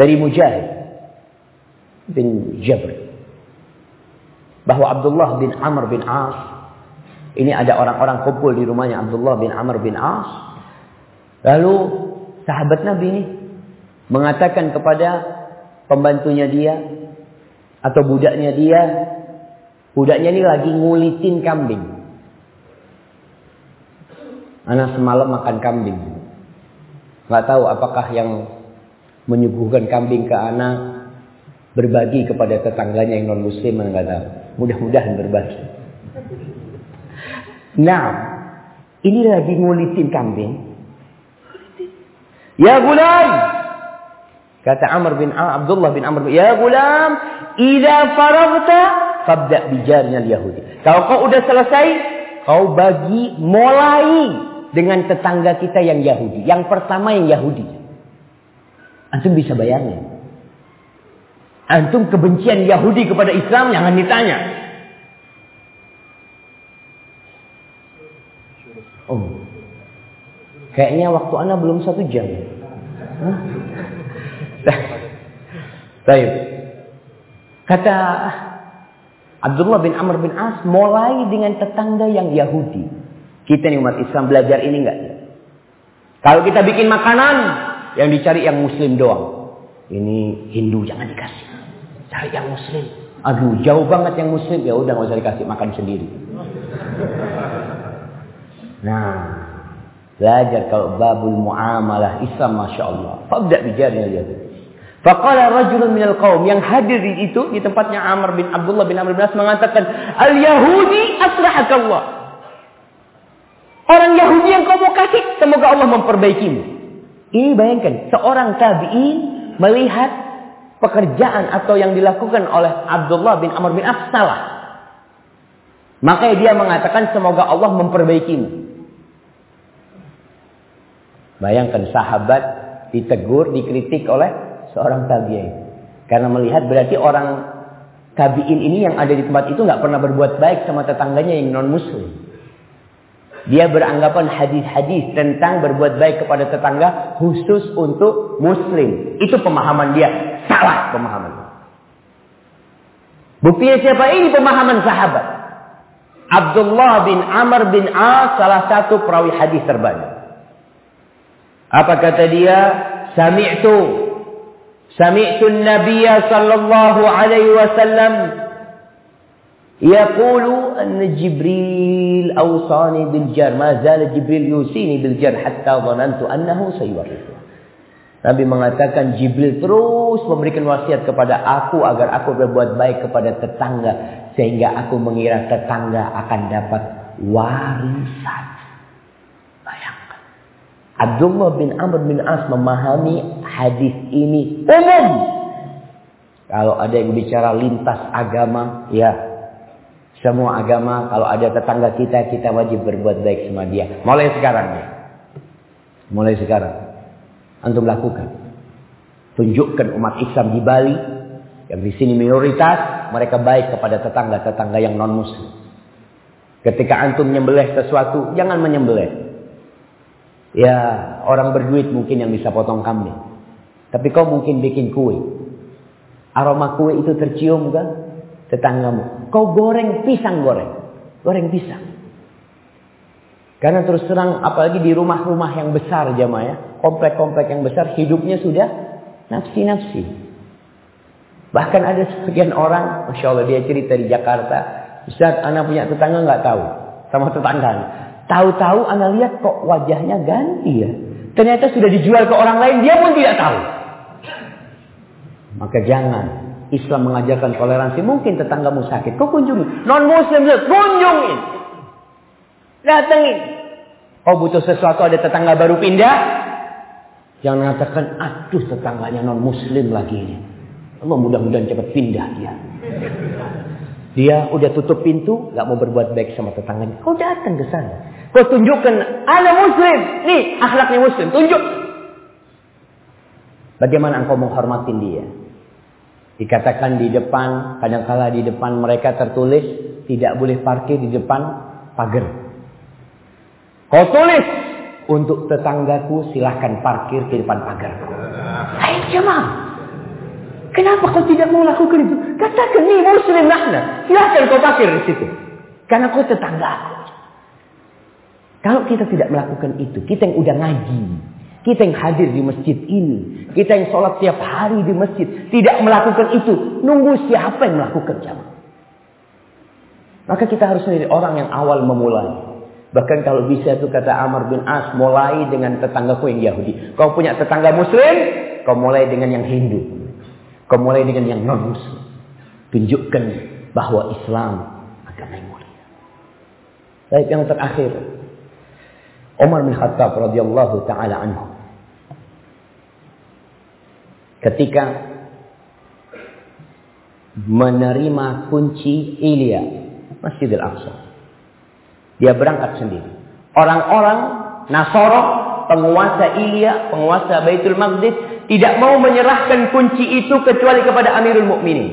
dari Mujahid bin Jabr. Bahwa Abdullah bin Amr bin As ini ada orang-orang kumpul di rumahnya Abdullah bin Amr bin As. Lalu sahabat Nabi ini mengatakan kepada pembantunya dia atau budaknya dia budaknya ini lagi ngulitin kambing. Anak semalam makan kambing. Nggak tahu apakah yang menyuguhkan kambing ke anak berbagi kepada tetangganya yang non muslim nggak tahu. Mudah-mudahan berbagi. Nah, ini lagi ngulitin kambing. Ya gulam, kata Amr bin Abdullah bin Amr bin, ya gulam, idza faragta fabda bijarnya Yahudi. Kalau kau udah selesai, kau bagi mulai dengan tetangga kita yang Yahudi. Yang pertama yang Yahudi. Antum bisa bayangin. Antum kebencian Yahudi kepada Islam jangan ditanya. Oh. Kayaknya waktu Anda belum satu jam. Baik. Kata Abdullah bin Amr bin As mulai dengan tetangga yang Yahudi. Kita nih umat Islam belajar ini enggak? Kalau kita bikin makanan, yang dicari yang muslim doang. Ini Hindu jangan dikasih. Cari yang muslim. Aduh, jauh banget yang muslim. Ya udah nggak usah dikasih makan sendiri. Nah, belajar kalau babul muamalah Islam Masya Allah. Fabda bijarnya lihat. Faqala rajulun minal qaum yang hadir di itu di tempatnya Amr bin Abdullah bin Amr bin As mengatakan, "Al-Yahudi aslahakallah." Orang Yahudi yang kau mau kasih, semoga Allah memperbaikimu. Ini bayangkan, seorang tabi'in melihat pekerjaan atau yang dilakukan oleh Abdullah bin Amr bin As salah. Maka dia mengatakan semoga Allah memperbaikimu. Bayangkan sahabat ditegur, dikritik oleh seorang tabi'in. Karena melihat berarti orang tabi'in ini yang ada di tempat itu nggak pernah berbuat baik sama tetangganya yang non muslim. Dia beranggapan hadis-hadis tentang berbuat baik kepada tetangga khusus untuk muslim. Itu pemahaman dia. Salah pemahaman. Buktinya siapa ini pemahaman sahabat. Abdullah bin Amr bin As salah satu perawi hadis terbanyak. Apa kata dia? Sami'tu Sami'tu Nabiya sallallahu alaihi wasallam يقول أن جبريل أوصاني بالجر ما زال جبريل يوصيني بالجر حتى ظننت أنه سيورثه Nabi mengatakan Jibril terus memberikan wasiat kepada aku agar aku berbuat baik kepada tetangga sehingga aku mengira tetangga akan dapat warisan. Bayangkan. Abdullah bin Amr bin As memahami hadis ini umum. Kalau ada yang bicara lintas agama, ya semua agama kalau ada tetangga kita kita wajib berbuat baik sama dia. Mulai sekarang ya. Mulai sekarang. Antum lakukan. Tunjukkan umat Islam di Bali yang di sini minoritas, mereka baik kepada tetangga-tetangga yang non muslim. Ketika antum menyembelih sesuatu, jangan menyembelih. Ya, orang berduit mungkin yang bisa potong kambing. Tapi kau mungkin bikin kue. Aroma kue itu tercium kan? Tetanggamu. Kau goreng pisang goreng. Goreng pisang. Karena terus terang apalagi di rumah-rumah yang besar jamaah ya. Komplek-komplek yang besar hidupnya sudah nafsi-nafsi. Bahkan ada sebagian orang, Masya Allah dia cerita di Jakarta. Ustaz, anak punya tetangga nggak tahu. Sama tetangga. Tahu-tahu anak lihat kok wajahnya ganti ya. Ternyata sudah dijual ke orang lain, dia pun tidak tahu. Maka jangan Islam mengajarkan toleransi. Mungkin tetanggamu sakit. Kau kunjungi. Non muslim kunjungi. Datengin. Oh butuh sesuatu ada tetangga baru pindah. Jangan mengatakan, aduh tetangganya non muslim lagi ini. Allah mudah-mudahan cepat pindah dia. Dia udah tutup pintu, nggak mau berbuat baik sama tetangganya. Kau datang ke sana. Kau tunjukkan, ada muslim. Nih, akhlaknya muslim. Tunjuk. Bagaimana engkau menghormati dia? Dikatakan di depan, kadangkala di depan mereka tertulis, tidak boleh parkir di depan pagar. Kau tulis, untuk tetanggaku silahkan parkir di depan pagar. Hai jemaah. Kenapa kau tidak mau lakukan itu? Katakan nih muslim nahna. Silahkan kau parkir di situ. Karena kau tetangga aku. Kalau kita tidak melakukan itu, kita yang udah ngaji. Kita yang hadir di masjid ini. Kita yang sholat tiap hari di masjid. Tidak melakukan itu. Nunggu siapa yang melakukan jamaah. Maka kita harus menjadi orang yang awal memulai. Bahkan kalau bisa itu kata Amr bin As, mulai dengan tetanggaku yang Yahudi. Kau punya tetangga Muslim, kau mulai dengan yang Hindu. Kau mulai dengan yang non-Muslim. Tunjukkan bahwa Islam agama yang mulia. Baik yang terakhir. Umar bin Khattab radhiyallahu taala anhu. Ketika menerima kunci Ilya Masjidil Aqsa. Dia berangkat sendiri. Orang-orang Nasoro, penguasa Ilya, penguasa Baitul Maqdis, tidak mau menyerahkan kunci itu kecuali kepada Amirul Mukminin.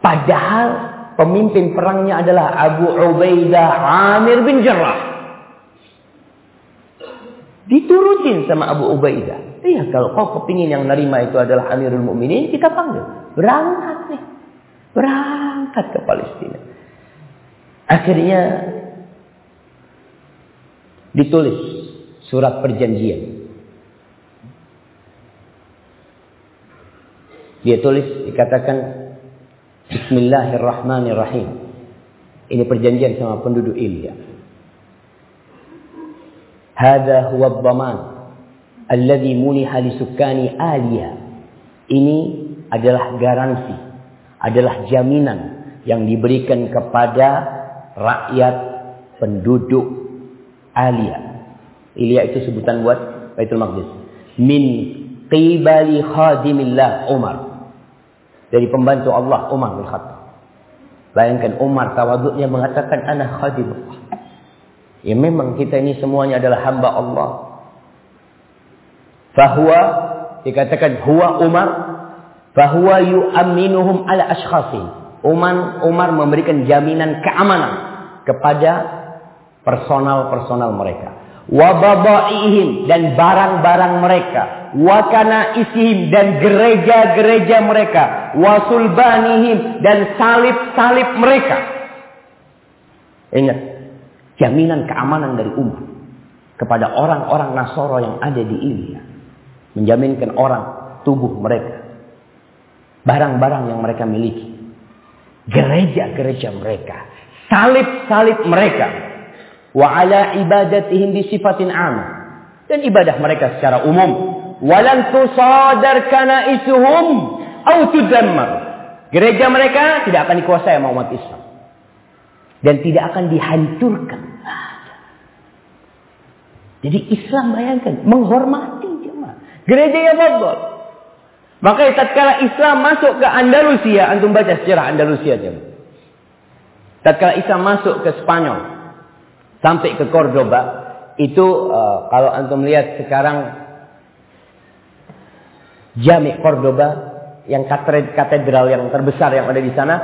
Padahal pemimpin perangnya adalah Abu Ubaidah Amir bin Jarrah. Diturutin sama Abu Ubaidah. Iya, kalau kau kepingin yang nerima itu adalah Amirul Mukminin, kita panggil. Berangkat nih. Berangkat ke Palestina. Akhirnya ditulis surat perjanjian. Dia tulis dikatakan Bismillahirrahmanirrahim. Ini perjanjian sama penduduk Ilya. Hada huwa dhaman alladhi muniha sukani. Ini adalah garansi, adalah jaminan yang diberikan kepada rakyat penduduk Alia. Ilya itu sebutan buat Baitul Maqdis. Min qibali khadimillah Umar. Dari pembantu Allah Umar bin Khattab. Bayangkan Umar tawaduknya mengatakan anak khadimullah. Ya memang kita ini semuanya adalah hamba Allah. Fahuwa dikatakan huwa Umar fahuwa yu'minuhum ala ashkhasin. Umar Umar memberikan jaminan keamanan kepada personal-personal mereka. Wababa'ihim dan barang-barang mereka. Wakana isihim dan gereja-gereja mereka. Wasulbanihim dan salib-salib mereka. Ingat, jaminan keamanan dari umat kepada orang-orang Nasoro yang ada di Ilya. Menjaminkan orang, tubuh mereka. Barang-barang yang mereka miliki. Gereja-gereja mereka. Salib-salib mereka wa ala ibadatihim bi sifatin amma dan ibadah mereka secara umum walan tusadar kana isuhum au tudammar gereja mereka tidak akan dikuasai oleh umat Islam dan tidak akan dihancurkan jadi Islam bayangkan menghormati gereja yang fadl maka tatkala Islam masuk ke Andalusia antum baca sejarah Andalusia jemaah tatkala Islam masuk ke Spanyol sampai ke Cordoba itu uh, kalau antum lihat sekarang Jami Cordoba yang katedral yang terbesar yang ada di sana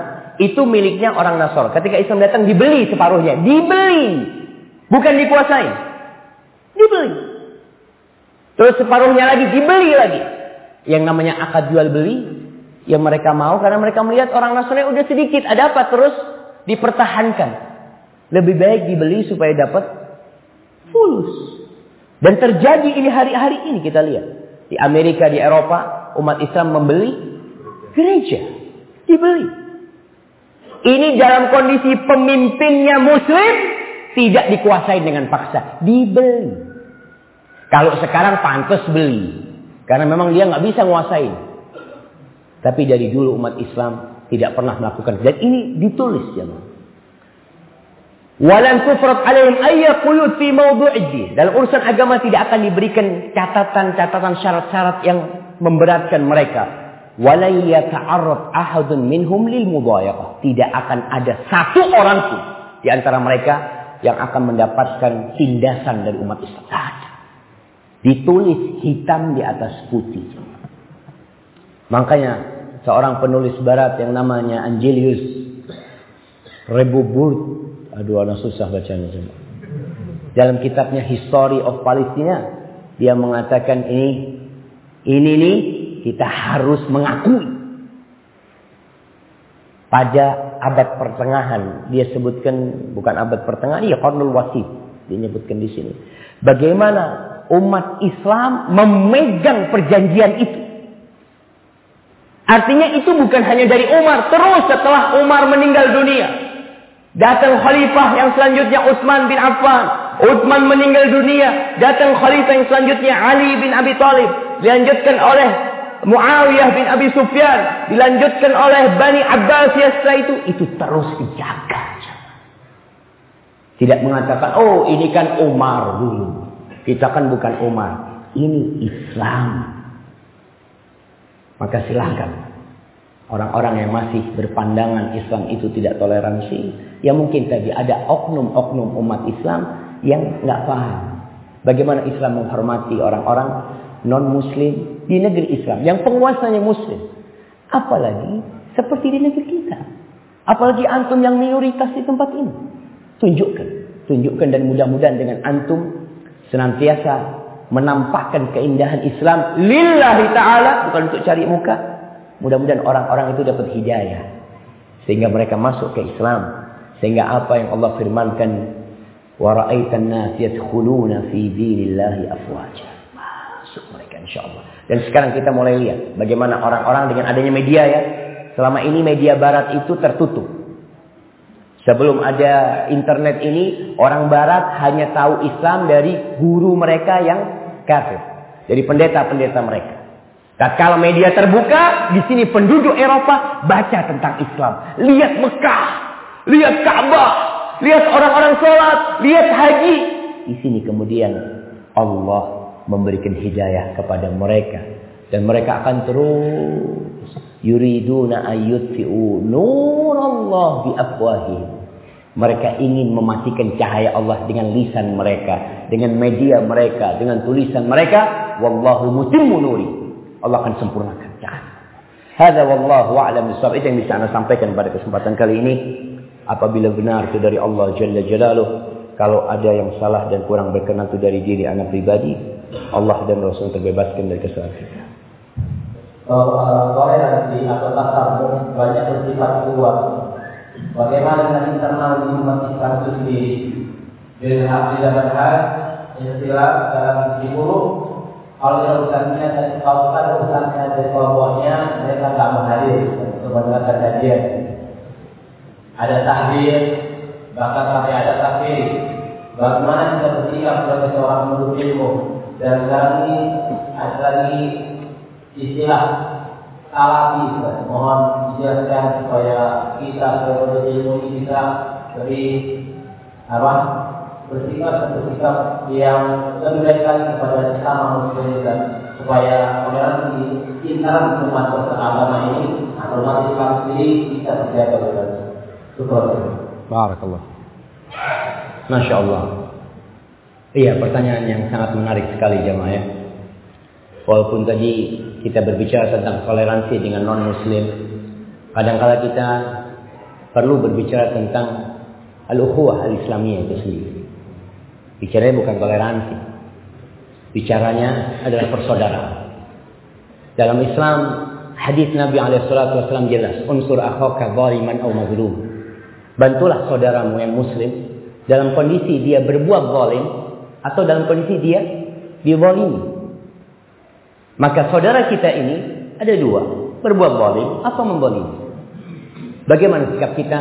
itu miliknya orang Nasor. Ketika Islam datang dibeli separuhnya, dibeli, bukan dikuasai, dibeli. Terus separuhnya lagi dibeli lagi. Yang namanya akad jual beli yang mereka mau karena mereka melihat orang Nasrani udah sedikit, ada apa terus dipertahankan. Lebih baik dibeli supaya dapat fulus. Dan terjadi ini hari-hari ini kita lihat. Di Amerika, di Eropa, umat Islam membeli gereja. Dibeli. Ini dalam kondisi pemimpinnya muslim tidak dikuasai dengan paksa. Dibeli. Kalau sekarang pantas beli. Karena memang dia nggak bisa nguasain. Tapi dari dulu umat Islam tidak pernah melakukan. Dan ini ditulis. Walan tufrat alaihim ayya quyud fi mawdu'id Dalam urusan agama tidak akan diberikan catatan-catatan syarat-syarat yang memberatkan mereka. Walan yata'arrad ahadun minhum lil mudayaqah. Tidak akan ada satu orang pun di antara mereka yang akan mendapatkan tindasan dari umat Islam. Ditulis hitam di atas putih. Makanya seorang penulis barat yang namanya Angelius Rebuburt Aduh, anak susah bacanya cuma. Dalam kitabnya History of Palestina, dia mengatakan ini, ini nih kita harus mengakui. Pada abad pertengahan, dia sebutkan bukan abad pertengahan, ya Qarnul Wasif, dia nyebutkan di sini. Bagaimana umat Islam memegang perjanjian itu. Artinya itu bukan hanya dari Umar, terus setelah Umar meninggal dunia. Datang khalifah yang selanjutnya Utsman bin Affan. Utsman meninggal dunia. Datang khalifah yang selanjutnya Ali bin Abi Thalib. Dilanjutkan oleh Muawiyah bin Abi Sufyan. Dilanjutkan oleh Bani Abbas setelah itu. Itu terus dijaga. Tidak mengatakan, oh ini kan Umar dulu. Kita kan bukan Umar. Ini Islam. Maka silahkan. Orang-orang yang masih berpandangan Islam itu tidak toleransi, ya mungkin tadi ada oknum-oknum umat Islam yang nggak paham. Bagaimana Islam menghormati orang-orang non-Muslim di negeri Islam yang penguasanya Muslim, apalagi seperti di negeri kita, apalagi antum yang minoritas di tempat ini, tunjukkan, tunjukkan dan mudah-mudahan dengan antum senantiasa menampakkan keindahan Islam lillahi taala bukan untuk cari muka. Mudah-mudahan orang-orang itu dapat hidayah sehingga mereka masuk ke Islam. Sehingga apa yang Allah firmankan wa ra'aitan nas yadkhuluna fi dinillahi afwaja. Masuk mereka insyaallah. Dan sekarang kita mulai lihat bagaimana orang-orang dengan adanya media ya. Selama ini media barat itu tertutup. Sebelum ada internet ini, orang barat hanya tahu Islam dari guru mereka yang kafir. Dari pendeta-pendeta mereka. Tatkala media terbuka, di sini penduduk Eropa baca tentang Islam. Lihat Mekah, lihat Ka'bah, lihat orang-orang sholat, lihat haji. Di sini kemudian Allah memberikan hidayah kepada mereka. Dan mereka akan terus yuriduna ayyutfi'u nurallah bi afwahihim. Mereka ingin mematikan cahaya Allah dengan lisan mereka, dengan media mereka, dengan tulisan mereka. Wallahu mutimmu nuri. Allah akan sempurnakan. Jangan. Hada wallahu a'lam. Itu yang bisa Anda sampaikan pada kesempatan kali ini. Apabila benar itu dari Allah Jalla Jalaluh. Kalau ada yang salah dan kurang berkenan itu dari diri anak pribadi. Allah dan Rasul terbebaskan dari kesalahan kita. Toleransi atau tasawuf banyak bersifat luas. Bagaimana dengan internal di umat Islam itu sendiri? Dengan tidak berhak, istilah dalam buruk kalau yang urusannya dan kalau urusannya dari kelompoknya mereka nggak menghadir untuk mendengarkan kajian. Ada tahdir, bahkan sampai ada takbir. Bagaimana kita bersikap sebagai seorang penuntut ilmu dan sekarang ini ada lagi istilah salafi. Mohon dijelaskan supaya kita penuntut ilmu ini bisa lebih apa bersikap bersikap yang lebih baik lagi kepada sesama muslim dan supaya toleransi internal umat beragama ini atau umat Islam sendiri bisa terjaga syukur. Barakallah. Masya Allah. Iya pertanyaan yang sangat menarik sekali jemaah ya. Walaupun tadi kita berbicara tentang toleransi dengan non muslim, kadangkala kita perlu berbicara tentang al-ukhuwah al-islamiyah itu sendiri. Bicaranya bukan toleransi. Bicaranya adalah persaudaraan. Dalam Islam, hadis Nabi SAW jelas. Unsur akhaka zaliman au mazlum. Bantulah saudaramu yang muslim dalam kondisi dia berbuat zalim atau dalam kondisi dia dizalimi. Maka saudara kita ini ada dua, berbuat zalim atau membalimi. Bagaimana sikap kita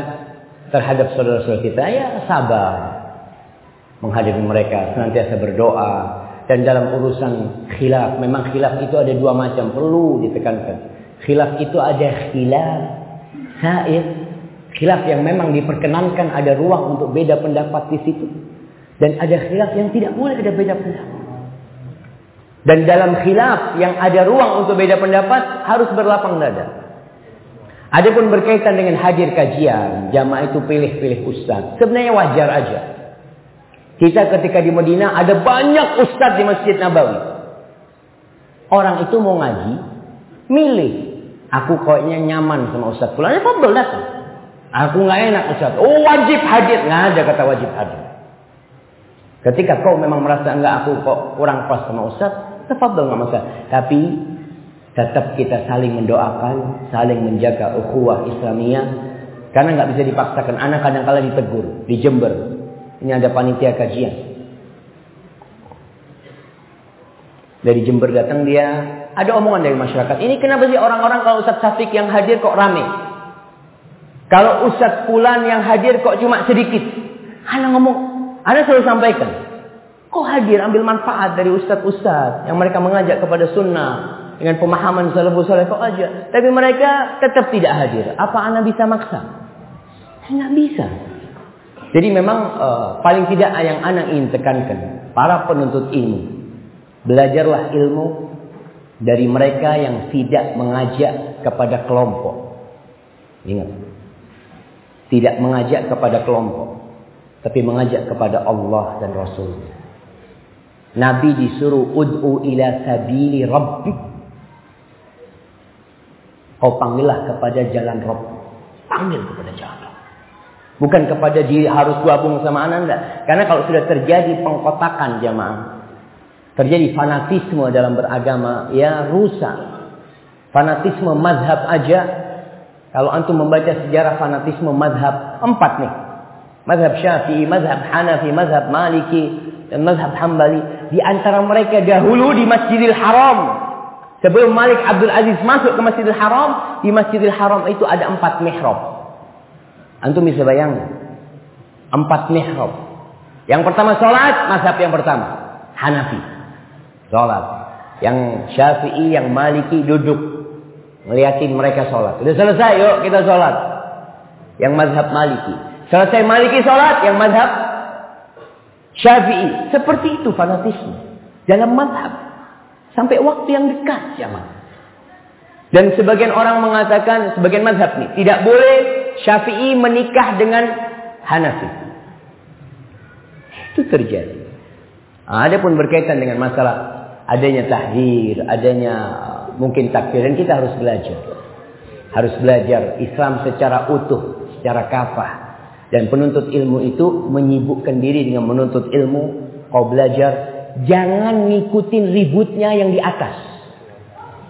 terhadap saudara-saudara kita? Ya sabar, menghadapi mereka, senantiasa berdoa. Dan dalam urusan khilaf, memang khilaf itu ada dua macam, perlu ditekankan. Khilaf itu ada khilaf sair, Khilaf yang memang diperkenankan ada ruang untuk beda pendapat di situ. Dan ada khilaf yang tidak boleh ada beda pendapat. Dan dalam khilaf yang ada ruang untuk beda pendapat harus berlapang dada. Adapun berkaitan dengan hadir kajian, jamaah itu pilih-pilih ustaz. Sebenarnya wajar aja. Kita ketika di Medina ada banyak ustaz di Masjid Nabawi. Orang itu mau ngaji, milih. Aku kayaknya nyaman sama ustaz. Pulangnya fadl datang. Aku nggak enak ustaz. Oh wajib hadir. Nggak ada kata wajib hadir. Ketika kau memang merasa enggak aku kok kurang pas sama ustaz, tafadhol nggak masalah. Tapi tetap kita saling mendoakan, saling menjaga ukhuwah Islamiyah. Karena nggak bisa dipaksakan. Anak kadang kala ditegur di Jember. Ini ada panitia kajian. Dari Jember datang dia, ada omongan dari masyarakat. Ini kenapa sih orang-orang kalau Ustadz Safik yang hadir kok rame? Kalau Ustadz Fulan yang hadir kok cuma sedikit? Anak ngomong, anak selalu sampaikan. Kok hadir ambil manfaat dari Ustadz-Ustadz yang mereka mengajak kepada sunnah, dengan pemahaman salafus saleh aja. Tapi mereka tetap tidak hadir. Apa anda bisa maksa? Nggak bisa. Jadi memang uh, paling tidak yang anak ingin tekankan para penuntut ilmu belajarlah ilmu dari mereka yang tidak mengajak kepada kelompok. Ingat, tidak mengajak kepada kelompok, tapi mengajak kepada Allah dan Rasul. Nabi disuruh ud'u ila sabili rabbik Kau panggillah kepada jalan Rob. Panggil kepada jalan Rob. Bukan kepada dia harus gabung sama anak enggak. Karena kalau sudah terjadi pengkotakan jamaah. Terjadi fanatisme dalam beragama. Ya rusak. Fanatisme madhab aja. Kalau antum membaca sejarah fanatisme madhab. Empat nih. Madhab syafi'i, madhab hanafi, madhab maliki, dan madhab hambali. Di antara mereka dahulu di masjidil haram. Sebelum Malik Abdul Aziz masuk ke Masjidil Haram, di Masjidil Haram itu ada empat mihrab. Antum bisa bayangkan. Empat mihrab. Yang pertama sholat, mazhab yang pertama. Hanafi. Sholat. Yang Syafi'i, yang Maliki duduk. Ngeliatin mereka sholat. Sudah selesai, yuk kita sholat. Yang mazhab Maliki. Selesai Maliki sholat, yang mazhab Syafi'i. Seperti itu fanatisme. Dalam mazhab. Sampai waktu yang dekat zaman. Dan sebagian orang mengatakan, sebagian mazhab nih, tidak boleh Syafi'i menikah dengan Hanafi. Itu terjadi. Ada pun berkaitan dengan masalah adanya tahdir, adanya mungkin takfir. Dan kita harus belajar. Harus belajar Islam secara utuh, secara kafah. Dan penuntut ilmu itu menyibukkan diri dengan menuntut ilmu. Kau belajar jangan ngikutin ributnya yang di atas.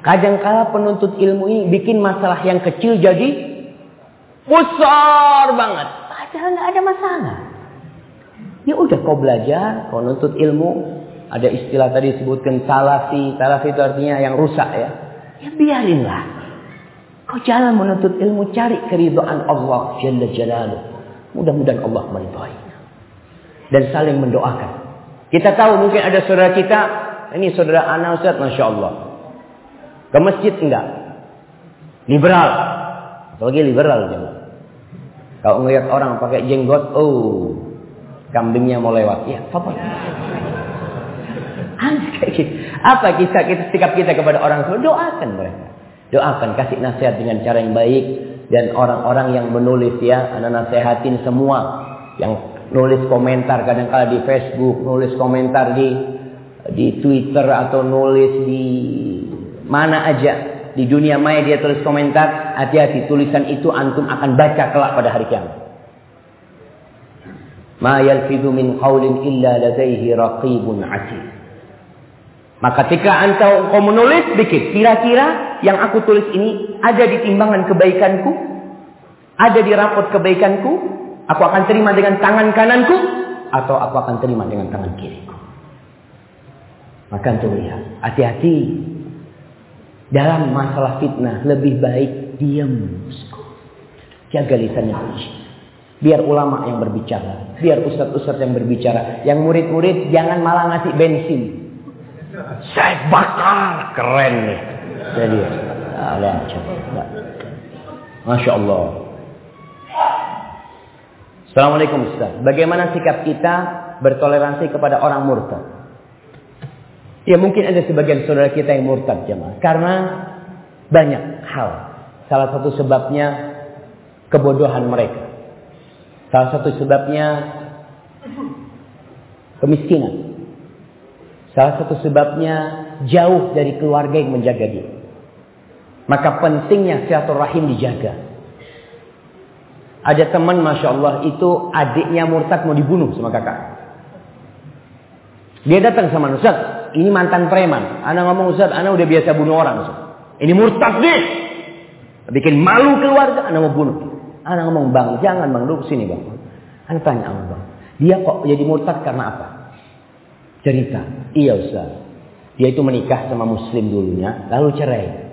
Kadang-kala penuntut ilmu ini bikin masalah yang kecil jadi besar banget. Padahal nggak ada masalah. Ya udah kau belajar, kau nuntut ilmu. Ada istilah tadi disebutkan salafi. Salafi itu artinya yang rusak ya. Ya biarinlah. Kau jalan menuntut ilmu, cari keridhaan Allah Jalla Jalaluh. Mudah-mudahan Allah meridhai. Dan saling mendoakan. Kita tahu mungkin ada saudara kita, ini saudara Ana Ustaz, Masya Allah. Ke masjid enggak. Liberal. Apalagi liberal. Jangan. Kalau ngelihat orang pakai jenggot, oh, kambingnya mau lewat. Ya, apa? Apa kisah kita sikap kita kepada orang tua? Doakan mereka. Doakan, kasih nasihat dengan cara yang baik. Dan orang-orang yang menulis ya, anak nasihatin semua. Yang nulis komentar kadang-kala di Facebook, nulis komentar di di Twitter atau nulis di mana aja di dunia maya dia tulis komentar, hati-hati tulisan itu antum akan baca kelak pada hari kiamat. Ma yalfidu min qawlin illa ladaihi raqibun atid. Maka ketika engkau kau menulis dikit, kira-kira yang aku tulis ini ada di timbangan kebaikanku, ada di rapot kebaikanku, Aku akan terima dengan tangan kananku atau aku akan terima dengan tangan kiriku. Maka untuk lihat, hati-hati dalam masalah fitnah lebih baik diam. Jaga lisannya kunci. Biar ulama yang berbicara, biar ustadz-ustadz yang berbicara, yang murid-murid jangan malah ngasih bensin. Saya bakar, keren nih. Jadi, ada Masya Allah. Assalamualaikum Ustaz. Bagaimana sikap kita bertoleransi kepada orang murtad? Ya mungkin ada sebagian saudara kita yang murtad jemaah. Karena banyak hal. Salah satu sebabnya kebodohan mereka. Salah satu sebabnya kemiskinan. Salah satu sebabnya jauh dari keluarga yang menjaga dia. Maka pentingnya silaturahim dijaga. Ada teman Masya Allah itu adiknya murtad mau dibunuh sama kakak. Dia datang sama Ustaz, ini mantan preman. Anak ngomong Ustaz, anak udah biasa bunuh orang. Ustaz. Ini murtad nih. Bikin malu keluarga, anak mau bunuh. Anak ngomong bang, jangan bang, duduk sini bang. Anak tanya sama bang, dia kok jadi murtad karena apa? Cerita, iya Ustaz. Dia itu menikah sama muslim dulunya, lalu cerai.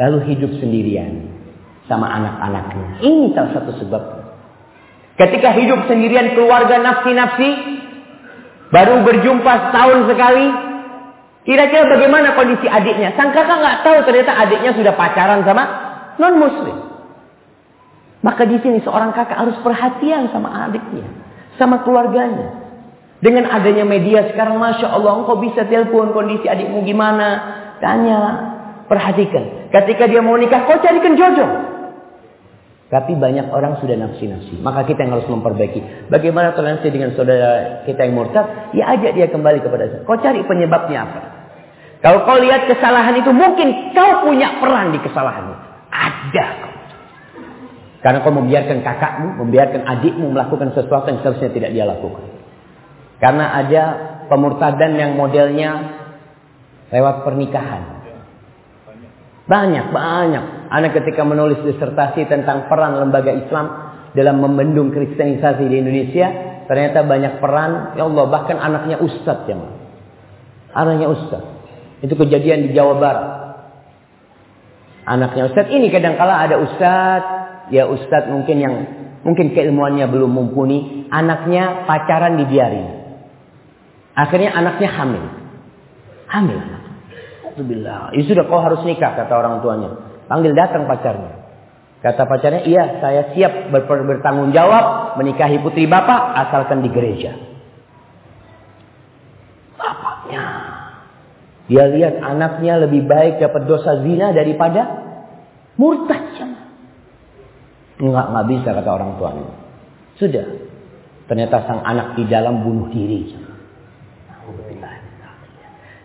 Lalu hidup sendirian sama anak-anaknya. Ini salah satu sebab. Ketika hidup sendirian keluarga nafsi-nafsi, baru berjumpa setahun sekali, kira-kira bagaimana kondisi adiknya? Sang kakak nggak tahu ternyata adiknya sudah pacaran sama non muslim. Maka di sini seorang kakak harus perhatian sama adiknya, sama keluarganya. Dengan adanya media sekarang, masya Allah, engkau bisa telepon kondisi adikmu gimana? Tanya, perhatikan. Ketika dia mau nikah, kau carikan jodoh. Tapi banyak orang sudah nafsi-nafsi. Maka kita yang harus memperbaiki. Bagaimana toleransi dengan saudara kita yang murtad? Ya ajak dia kembali kepada saya. Kau cari penyebabnya apa? Kalau kau lihat kesalahan itu, mungkin kau punya peran di kesalahan itu. Ada Karena kau membiarkan kakakmu, membiarkan adikmu melakukan sesuatu yang seharusnya tidak dia lakukan. Karena ada pemurtadan yang modelnya lewat pernikahan. Banyak, banyak. Anak ketika menulis disertasi tentang peran lembaga Islam dalam membendung kristenisasi di Indonesia, ternyata banyak peran. Ya Allah, bahkan anaknya ustadz ya. Anaknya ustadz. Itu kejadian di Jawa Barat. Anaknya ustadz ini kadangkala ada ustadz, ya ustadz mungkin yang mungkin keilmuannya belum mumpuni, anaknya pacaran dibiarin. Akhirnya anaknya hamil. Hamil. Alhamdulillah. Ya sudah kau harus nikah kata orang tuanya. Panggil datang pacarnya. Kata pacarnya, iya saya siap ber bertanggung jawab menikahi putri bapak asalkan di gereja. Bapaknya. Dia lihat anaknya lebih baik dapat dosa zina daripada murtad. Enggak, enggak bisa kata orang tuanya. Sudah. Ternyata sang anak di dalam bunuh diri.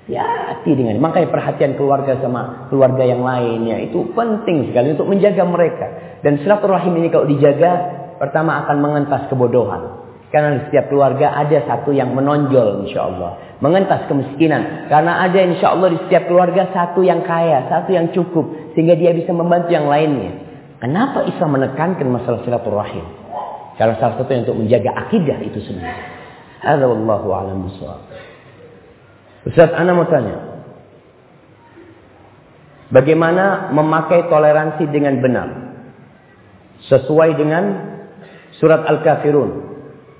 Ya, hati dengan makanya perhatian keluarga sama keluarga yang lainnya itu penting sekali untuk menjaga mereka. Dan silaturahim ini kalau dijaga, pertama akan mengentas kebodohan. Karena di setiap keluarga ada satu yang menonjol insya Allah. Mengentas kemiskinan. Karena ada insya Allah di setiap keluarga satu yang kaya, satu yang cukup. Sehingga dia bisa membantu yang lainnya. Kenapa Islam menekankan masalah silaturahim? Karena salah satu untuk menjaga akidah itu sendiri. Hadza wallahu a'lam. Ustaz, Anda mau tanya. Bagaimana memakai toleransi dengan benar? Sesuai dengan surat Al-Kafirun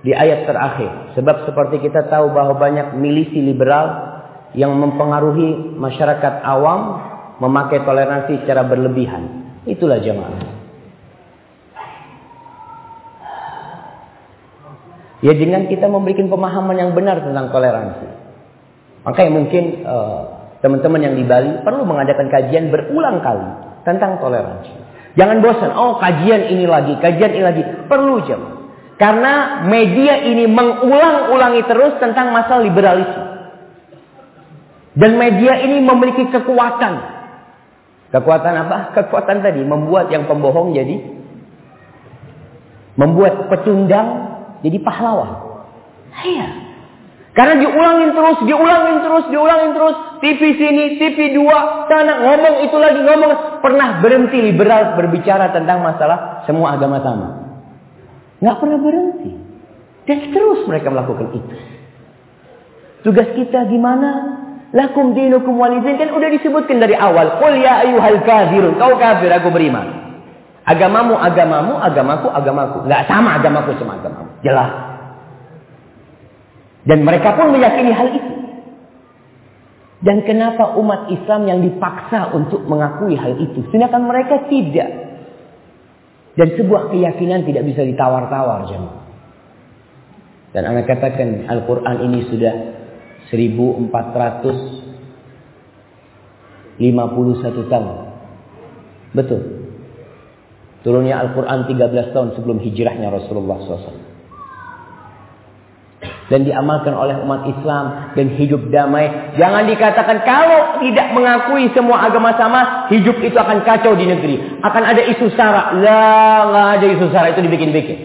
di ayat terakhir. Sebab seperti kita tahu bahwa banyak milisi liberal yang mempengaruhi masyarakat awam memakai toleransi secara berlebihan. Itulah jemaah. Ya dengan kita memberikan pemahaman yang benar tentang toleransi. Makanya mungkin eh, teman-teman yang di Bali perlu mengadakan kajian berulang kali tentang toleransi. Jangan bosan, oh kajian ini lagi, kajian ini lagi. Perlu jam. Karena media ini mengulang-ulangi terus tentang masalah liberalisme. Dan media ini memiliki kekuatan. Kekuatan apa? Kekuatan tadi membuat yang pembohong jadi membuat pecundang jadi pahlawan. Iya. Karena diulangin terus, diulangin terus, diulangin terus. TV sini, TV dua, sana ngomong itu lagi ngomong. Pernah berhenti liberal berbicara tentang masalah semua agama sama. Nggak pernah berhenti. Dan terus mereka melakukan itu. Tugas kita gimana? Lakum dinukum walidin kan udah disebutkan dari awal. Qul ya ayyuhal kafirun. Kau kafir, aku beriman. Agamamu, agamamu, agamaku, agamaku. Nggak sama agamaku sama agamamu. Jelas. Dan mereka pun meyakini hal itu. Dan kenapa umat Islam yang dipaksa untuk mengakui hal itu? Sedangkan mereka tidak. Dan sebuah keyakinan tidak bisa ditawar-tawar jemaah. Dan anak katakan Al-Quran ini sudah 1451 tahun. Betul. Turunnya Al-Quran 13 tahun sebelum hijrahnya Rasulullah SAW. Dan diamalkan oleh umat Islam dan hidup damai. Jangan dikatakan kalau tidak mengakui semua agama sama, hidup itu akan kacau di negeri. Akan ada isu sara. Lah, nggak ada isu sara itu dibikin-bikin.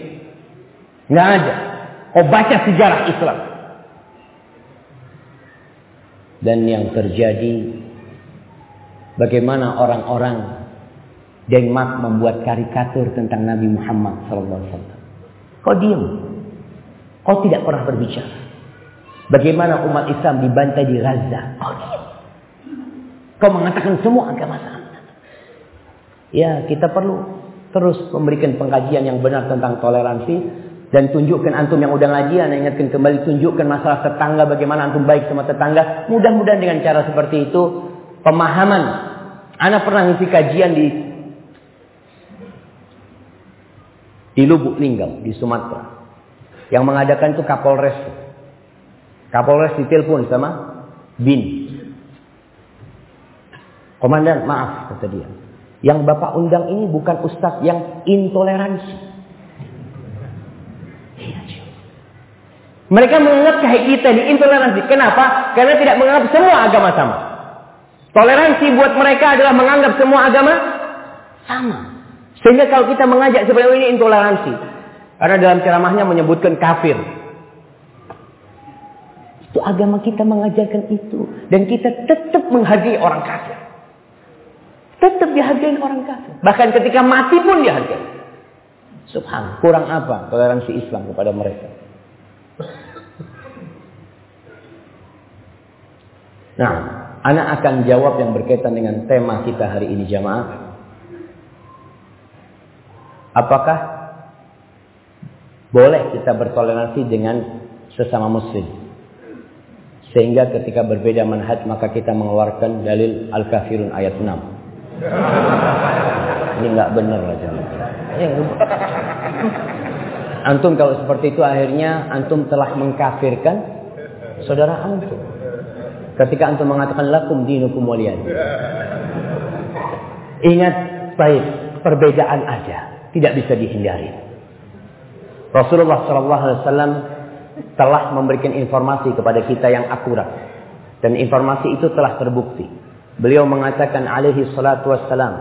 Nggak ada. Oh baca sejarah Islam. Dan yang terjadi bagaimana orang-orang Denmark membuat karikatur tentang Nabi Muhammad SAW. Kau diam? Kau tidak pernah berbicara. Bagaimana umat Islam dibantai di Gaza? Kau diam? Kau mengatakan semua agama sama. Ya, kita perlu terus memberikan pengkajian yang benar tentang toleransi dan tunjukkan antum yang udah ngajian ingatkan kembali tunjukkan masalah tetangga bagaimana antum baik sama tetangga mudah-mudahan dengan cara seperti itu pemahaman anak pernah ngisi kajian di di Lubuk Linggau di Sumatera. Yang mengadakan itu Kapolres. Kapolres ditelepon sama Bin. Komandan, maaf kata dia. Yang Bapak undang ini bukan ustadz yang intoleransi. Mereka menganggap kayak kita ini intoleransi. Kenapa? Karena tidak menganggap semua agama sama. Toleransi buat mereka adalah menganggap semua agama sama. Sehingga kalau kita mengajak seperti ini intoleransi. Karena dalam ceramahnya menyebutkan kafir. Itu agama kita mengajarkan itu. Dan kita tetap menghargai orang kafir. Tetap dihargai orang kafir. Bahkan ketika mati pun dihargai. Subhan. Kurang apa toleransi Islam kepada mereka. Nah, anak akan jawab yang berkaitan dengan tema kita hari ini jamaah. Apakah boleh kita bertoleransi dengan sesama muslim? Sehingga ketika berbeda manhaj maka kita mengeluarkan dalil Al-Kafirun ayat 6. Ini nggak benar aja. Antum kalau seperti itu akhirnya antum telah mengkafirkan saudara antum. Ketika antum mengatakan lakum dinukum waliyan. Ingat baik, perbedaan ada tidak bisa dihindari. Rasulullah SAW telah memberikan informasi kepada kita yang akurat dan informasi itu telah terbukti. Beliau mengatakan alaihi salatu wassalam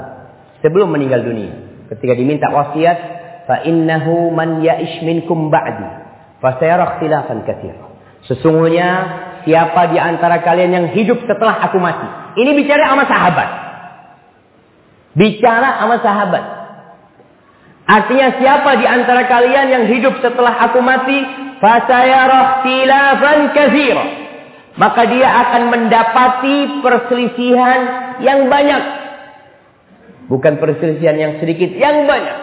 sebelum meninggal dunia ketika diminta wasiat fa innahu man ya'ish minkum ba'di fa sayara ikhtilafan. Sesungguhnya siapa di antara kalian yang hidup setelah aku mati. Ini bicara sama sahabat. Bicara sama sahabat. Artinya siapa di antara kalian yang hidup setelah aku mati, fasayarah khilafan katsir. Maka dia akan mendapati perselisihan yang banyak. Bukan perselisihan yang sedikit, yang banyak.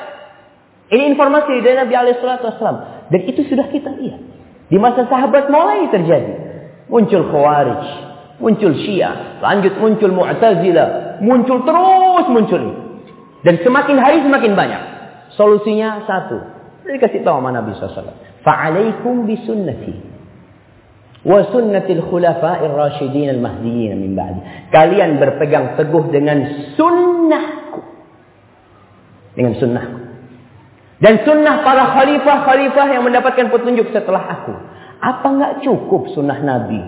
Ini informasi dari Nabi Alaihissalam. Dan itu sudah kita lihat. Di masa sahabat mulai terjadi. Muncul Khawarij. Muncul Syiah. Lanjut muncul Mu'tazila. Muncul terus muncul. Dan semakin hari semakin banyak. Solusinya satu. Dikasih tahu sama Nabi SAW. Fa'alaikum bisunnati. Wa sunnatil khulafa'ir rasyidin al-mahdiyyin min ba'di. Kalian berpegang teguh dengan sunnahku. Dengan sunnahku. Dan sunnah para khalifah-khalifah yang mendapatkan petunjuk setelah aku. Apa enggak cukup sunnah Nabi?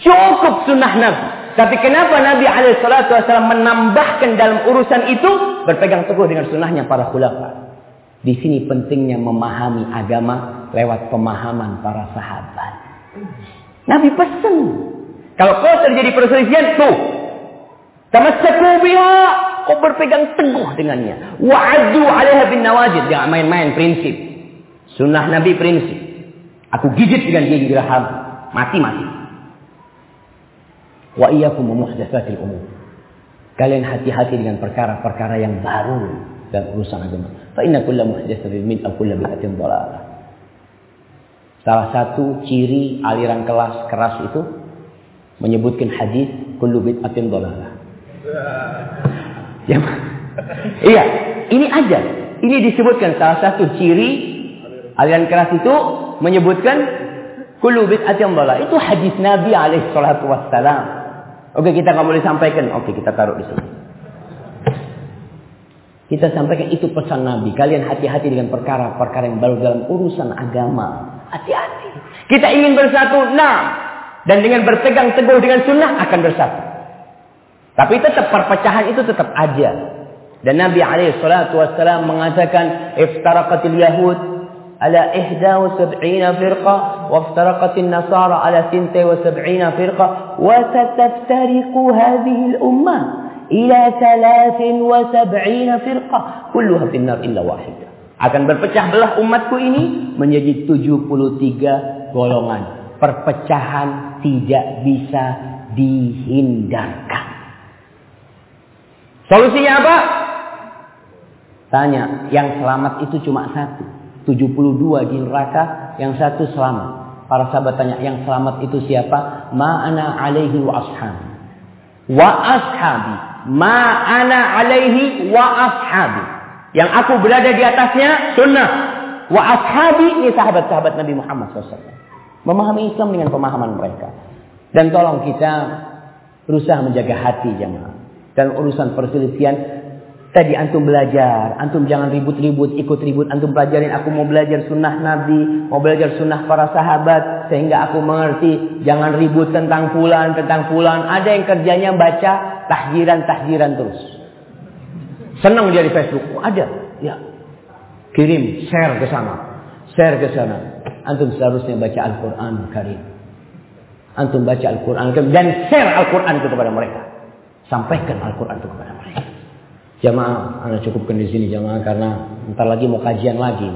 Cukup sunnah Nabi. Tapi kenapa Nabi SAW menambahkan dalam urusan itu berpegang teguh dengan sunnahnya para khulafah? Di sini pentingnya memahami agama lewat pemahaman para sahabat. Nabi pesan. Kalau kau terjadi perselisihan, tuh. Tamassaku biha. Kau berpegang teguh dengannya. Wa'adu alaiha bin nawajid. Jangan main-main prinsip. Sunnah Nabi prinsip. Aku gigit dengan gigi geraham. Mati-mati. Wa iyyakum muhdatsatil umur. Kalian hati-hati dengan perkara-perkara yang baru dan urusan agama. Fa inna kulla muhdatsatin bid'ah kulla bid'atin dhalalah. Salah satu ciri aliran kelas keras itu menyebutkan hadis kullu bid'atin dhalalah. Ya. iya, ini aja. Ini disebutkan salah satu ciri aliran keras itu menyebutkan Kullu bid'atin dhalah. Itu hadis Nabi alaihi salatu wassalam. Oke, kita nggak boleh sampaikan. Oke, kita taruh di sini. Kita sampaikan itu pesan Nabi. Kalian hati-hati dengan perkara-perkara yang baru dalam urusan agama. Hati-hati. Kita ingin bersatu, nah. Dan dengan berpegang teguh dengan sunnah akan bersatu. Tapi tetap perpecahan itu tetap ada. Dan Nabi alaihi wassalam mengatakan iftaraqatil yahud ala 71 firqa wa iftaraqatin nasara ala 72 firqa wa sataftariqu hadhihi al-ummah ila 73 firqa kulluha fi nar illa wahidah. Akan berpecah belah umatku ini menjadi 73 golongan. Perpecahan tidak bisa dihindarkan. Solusinya apa? Tanya, yang selamat itu cuma satu. 72 di neraka, yang satu selamat. Para sahabat tanya, yang selamat itu siapa? Ma'ana alaihi wa ashabi. Wa ashabi. Ma'ana alaihi wa ashabi. Yang aku berada di atasnya, sunnah. Wa ashabi, ini sahabat-sahabat Nabi Muhammad SAW. Memahami Islam dengan pemahaman mereka. Dan tolong kita berusaha menjaga hati jemaah dalam urusan perselisihan tadi antum belajar antum jangan ribut-ribut ikut ribut antum pelajarin aku mau belajar sunnah nabi mau belajar sunnah para sahabat sehingga aku mengerti. Jangan ribut tentang fulan tentang fulan. Ada yang kerjanya baca tahjiran tahjiran terus. Senang dia di Facebook. Oh, ada. Ya. Kirim share ke sana. Share ke sana. Antum seharusnya baca Al-Quran Karim antum baca Al-Quran dan share Al-Quran itu kepada mereka. Sampaikan Al-Quran itu kepada mereka. Jamaah, anda cukupkan di sini jamaah karena ntar lagi mau kajian lagi.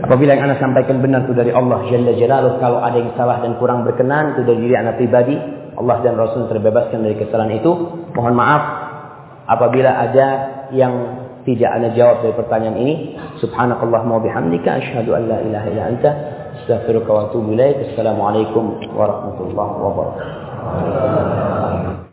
Apabila yang anda sampaikan benar itu dari Allah Jalla Jalaluh, kalau ada yang salah dan kurang berkenan itu dari diri anda pribadi, Allah dan Rasul terbebaskan dari kesalahan itu. Mohon maaf apabila ada yang tidak anda jawab dari pertanyaan ini. Subhanakallahumma bihamdika asyhadu an la ilaha illa anta astaghfiruka wa atubu ilaik. Assalamualaikum warahmatullahi wabarakatuh.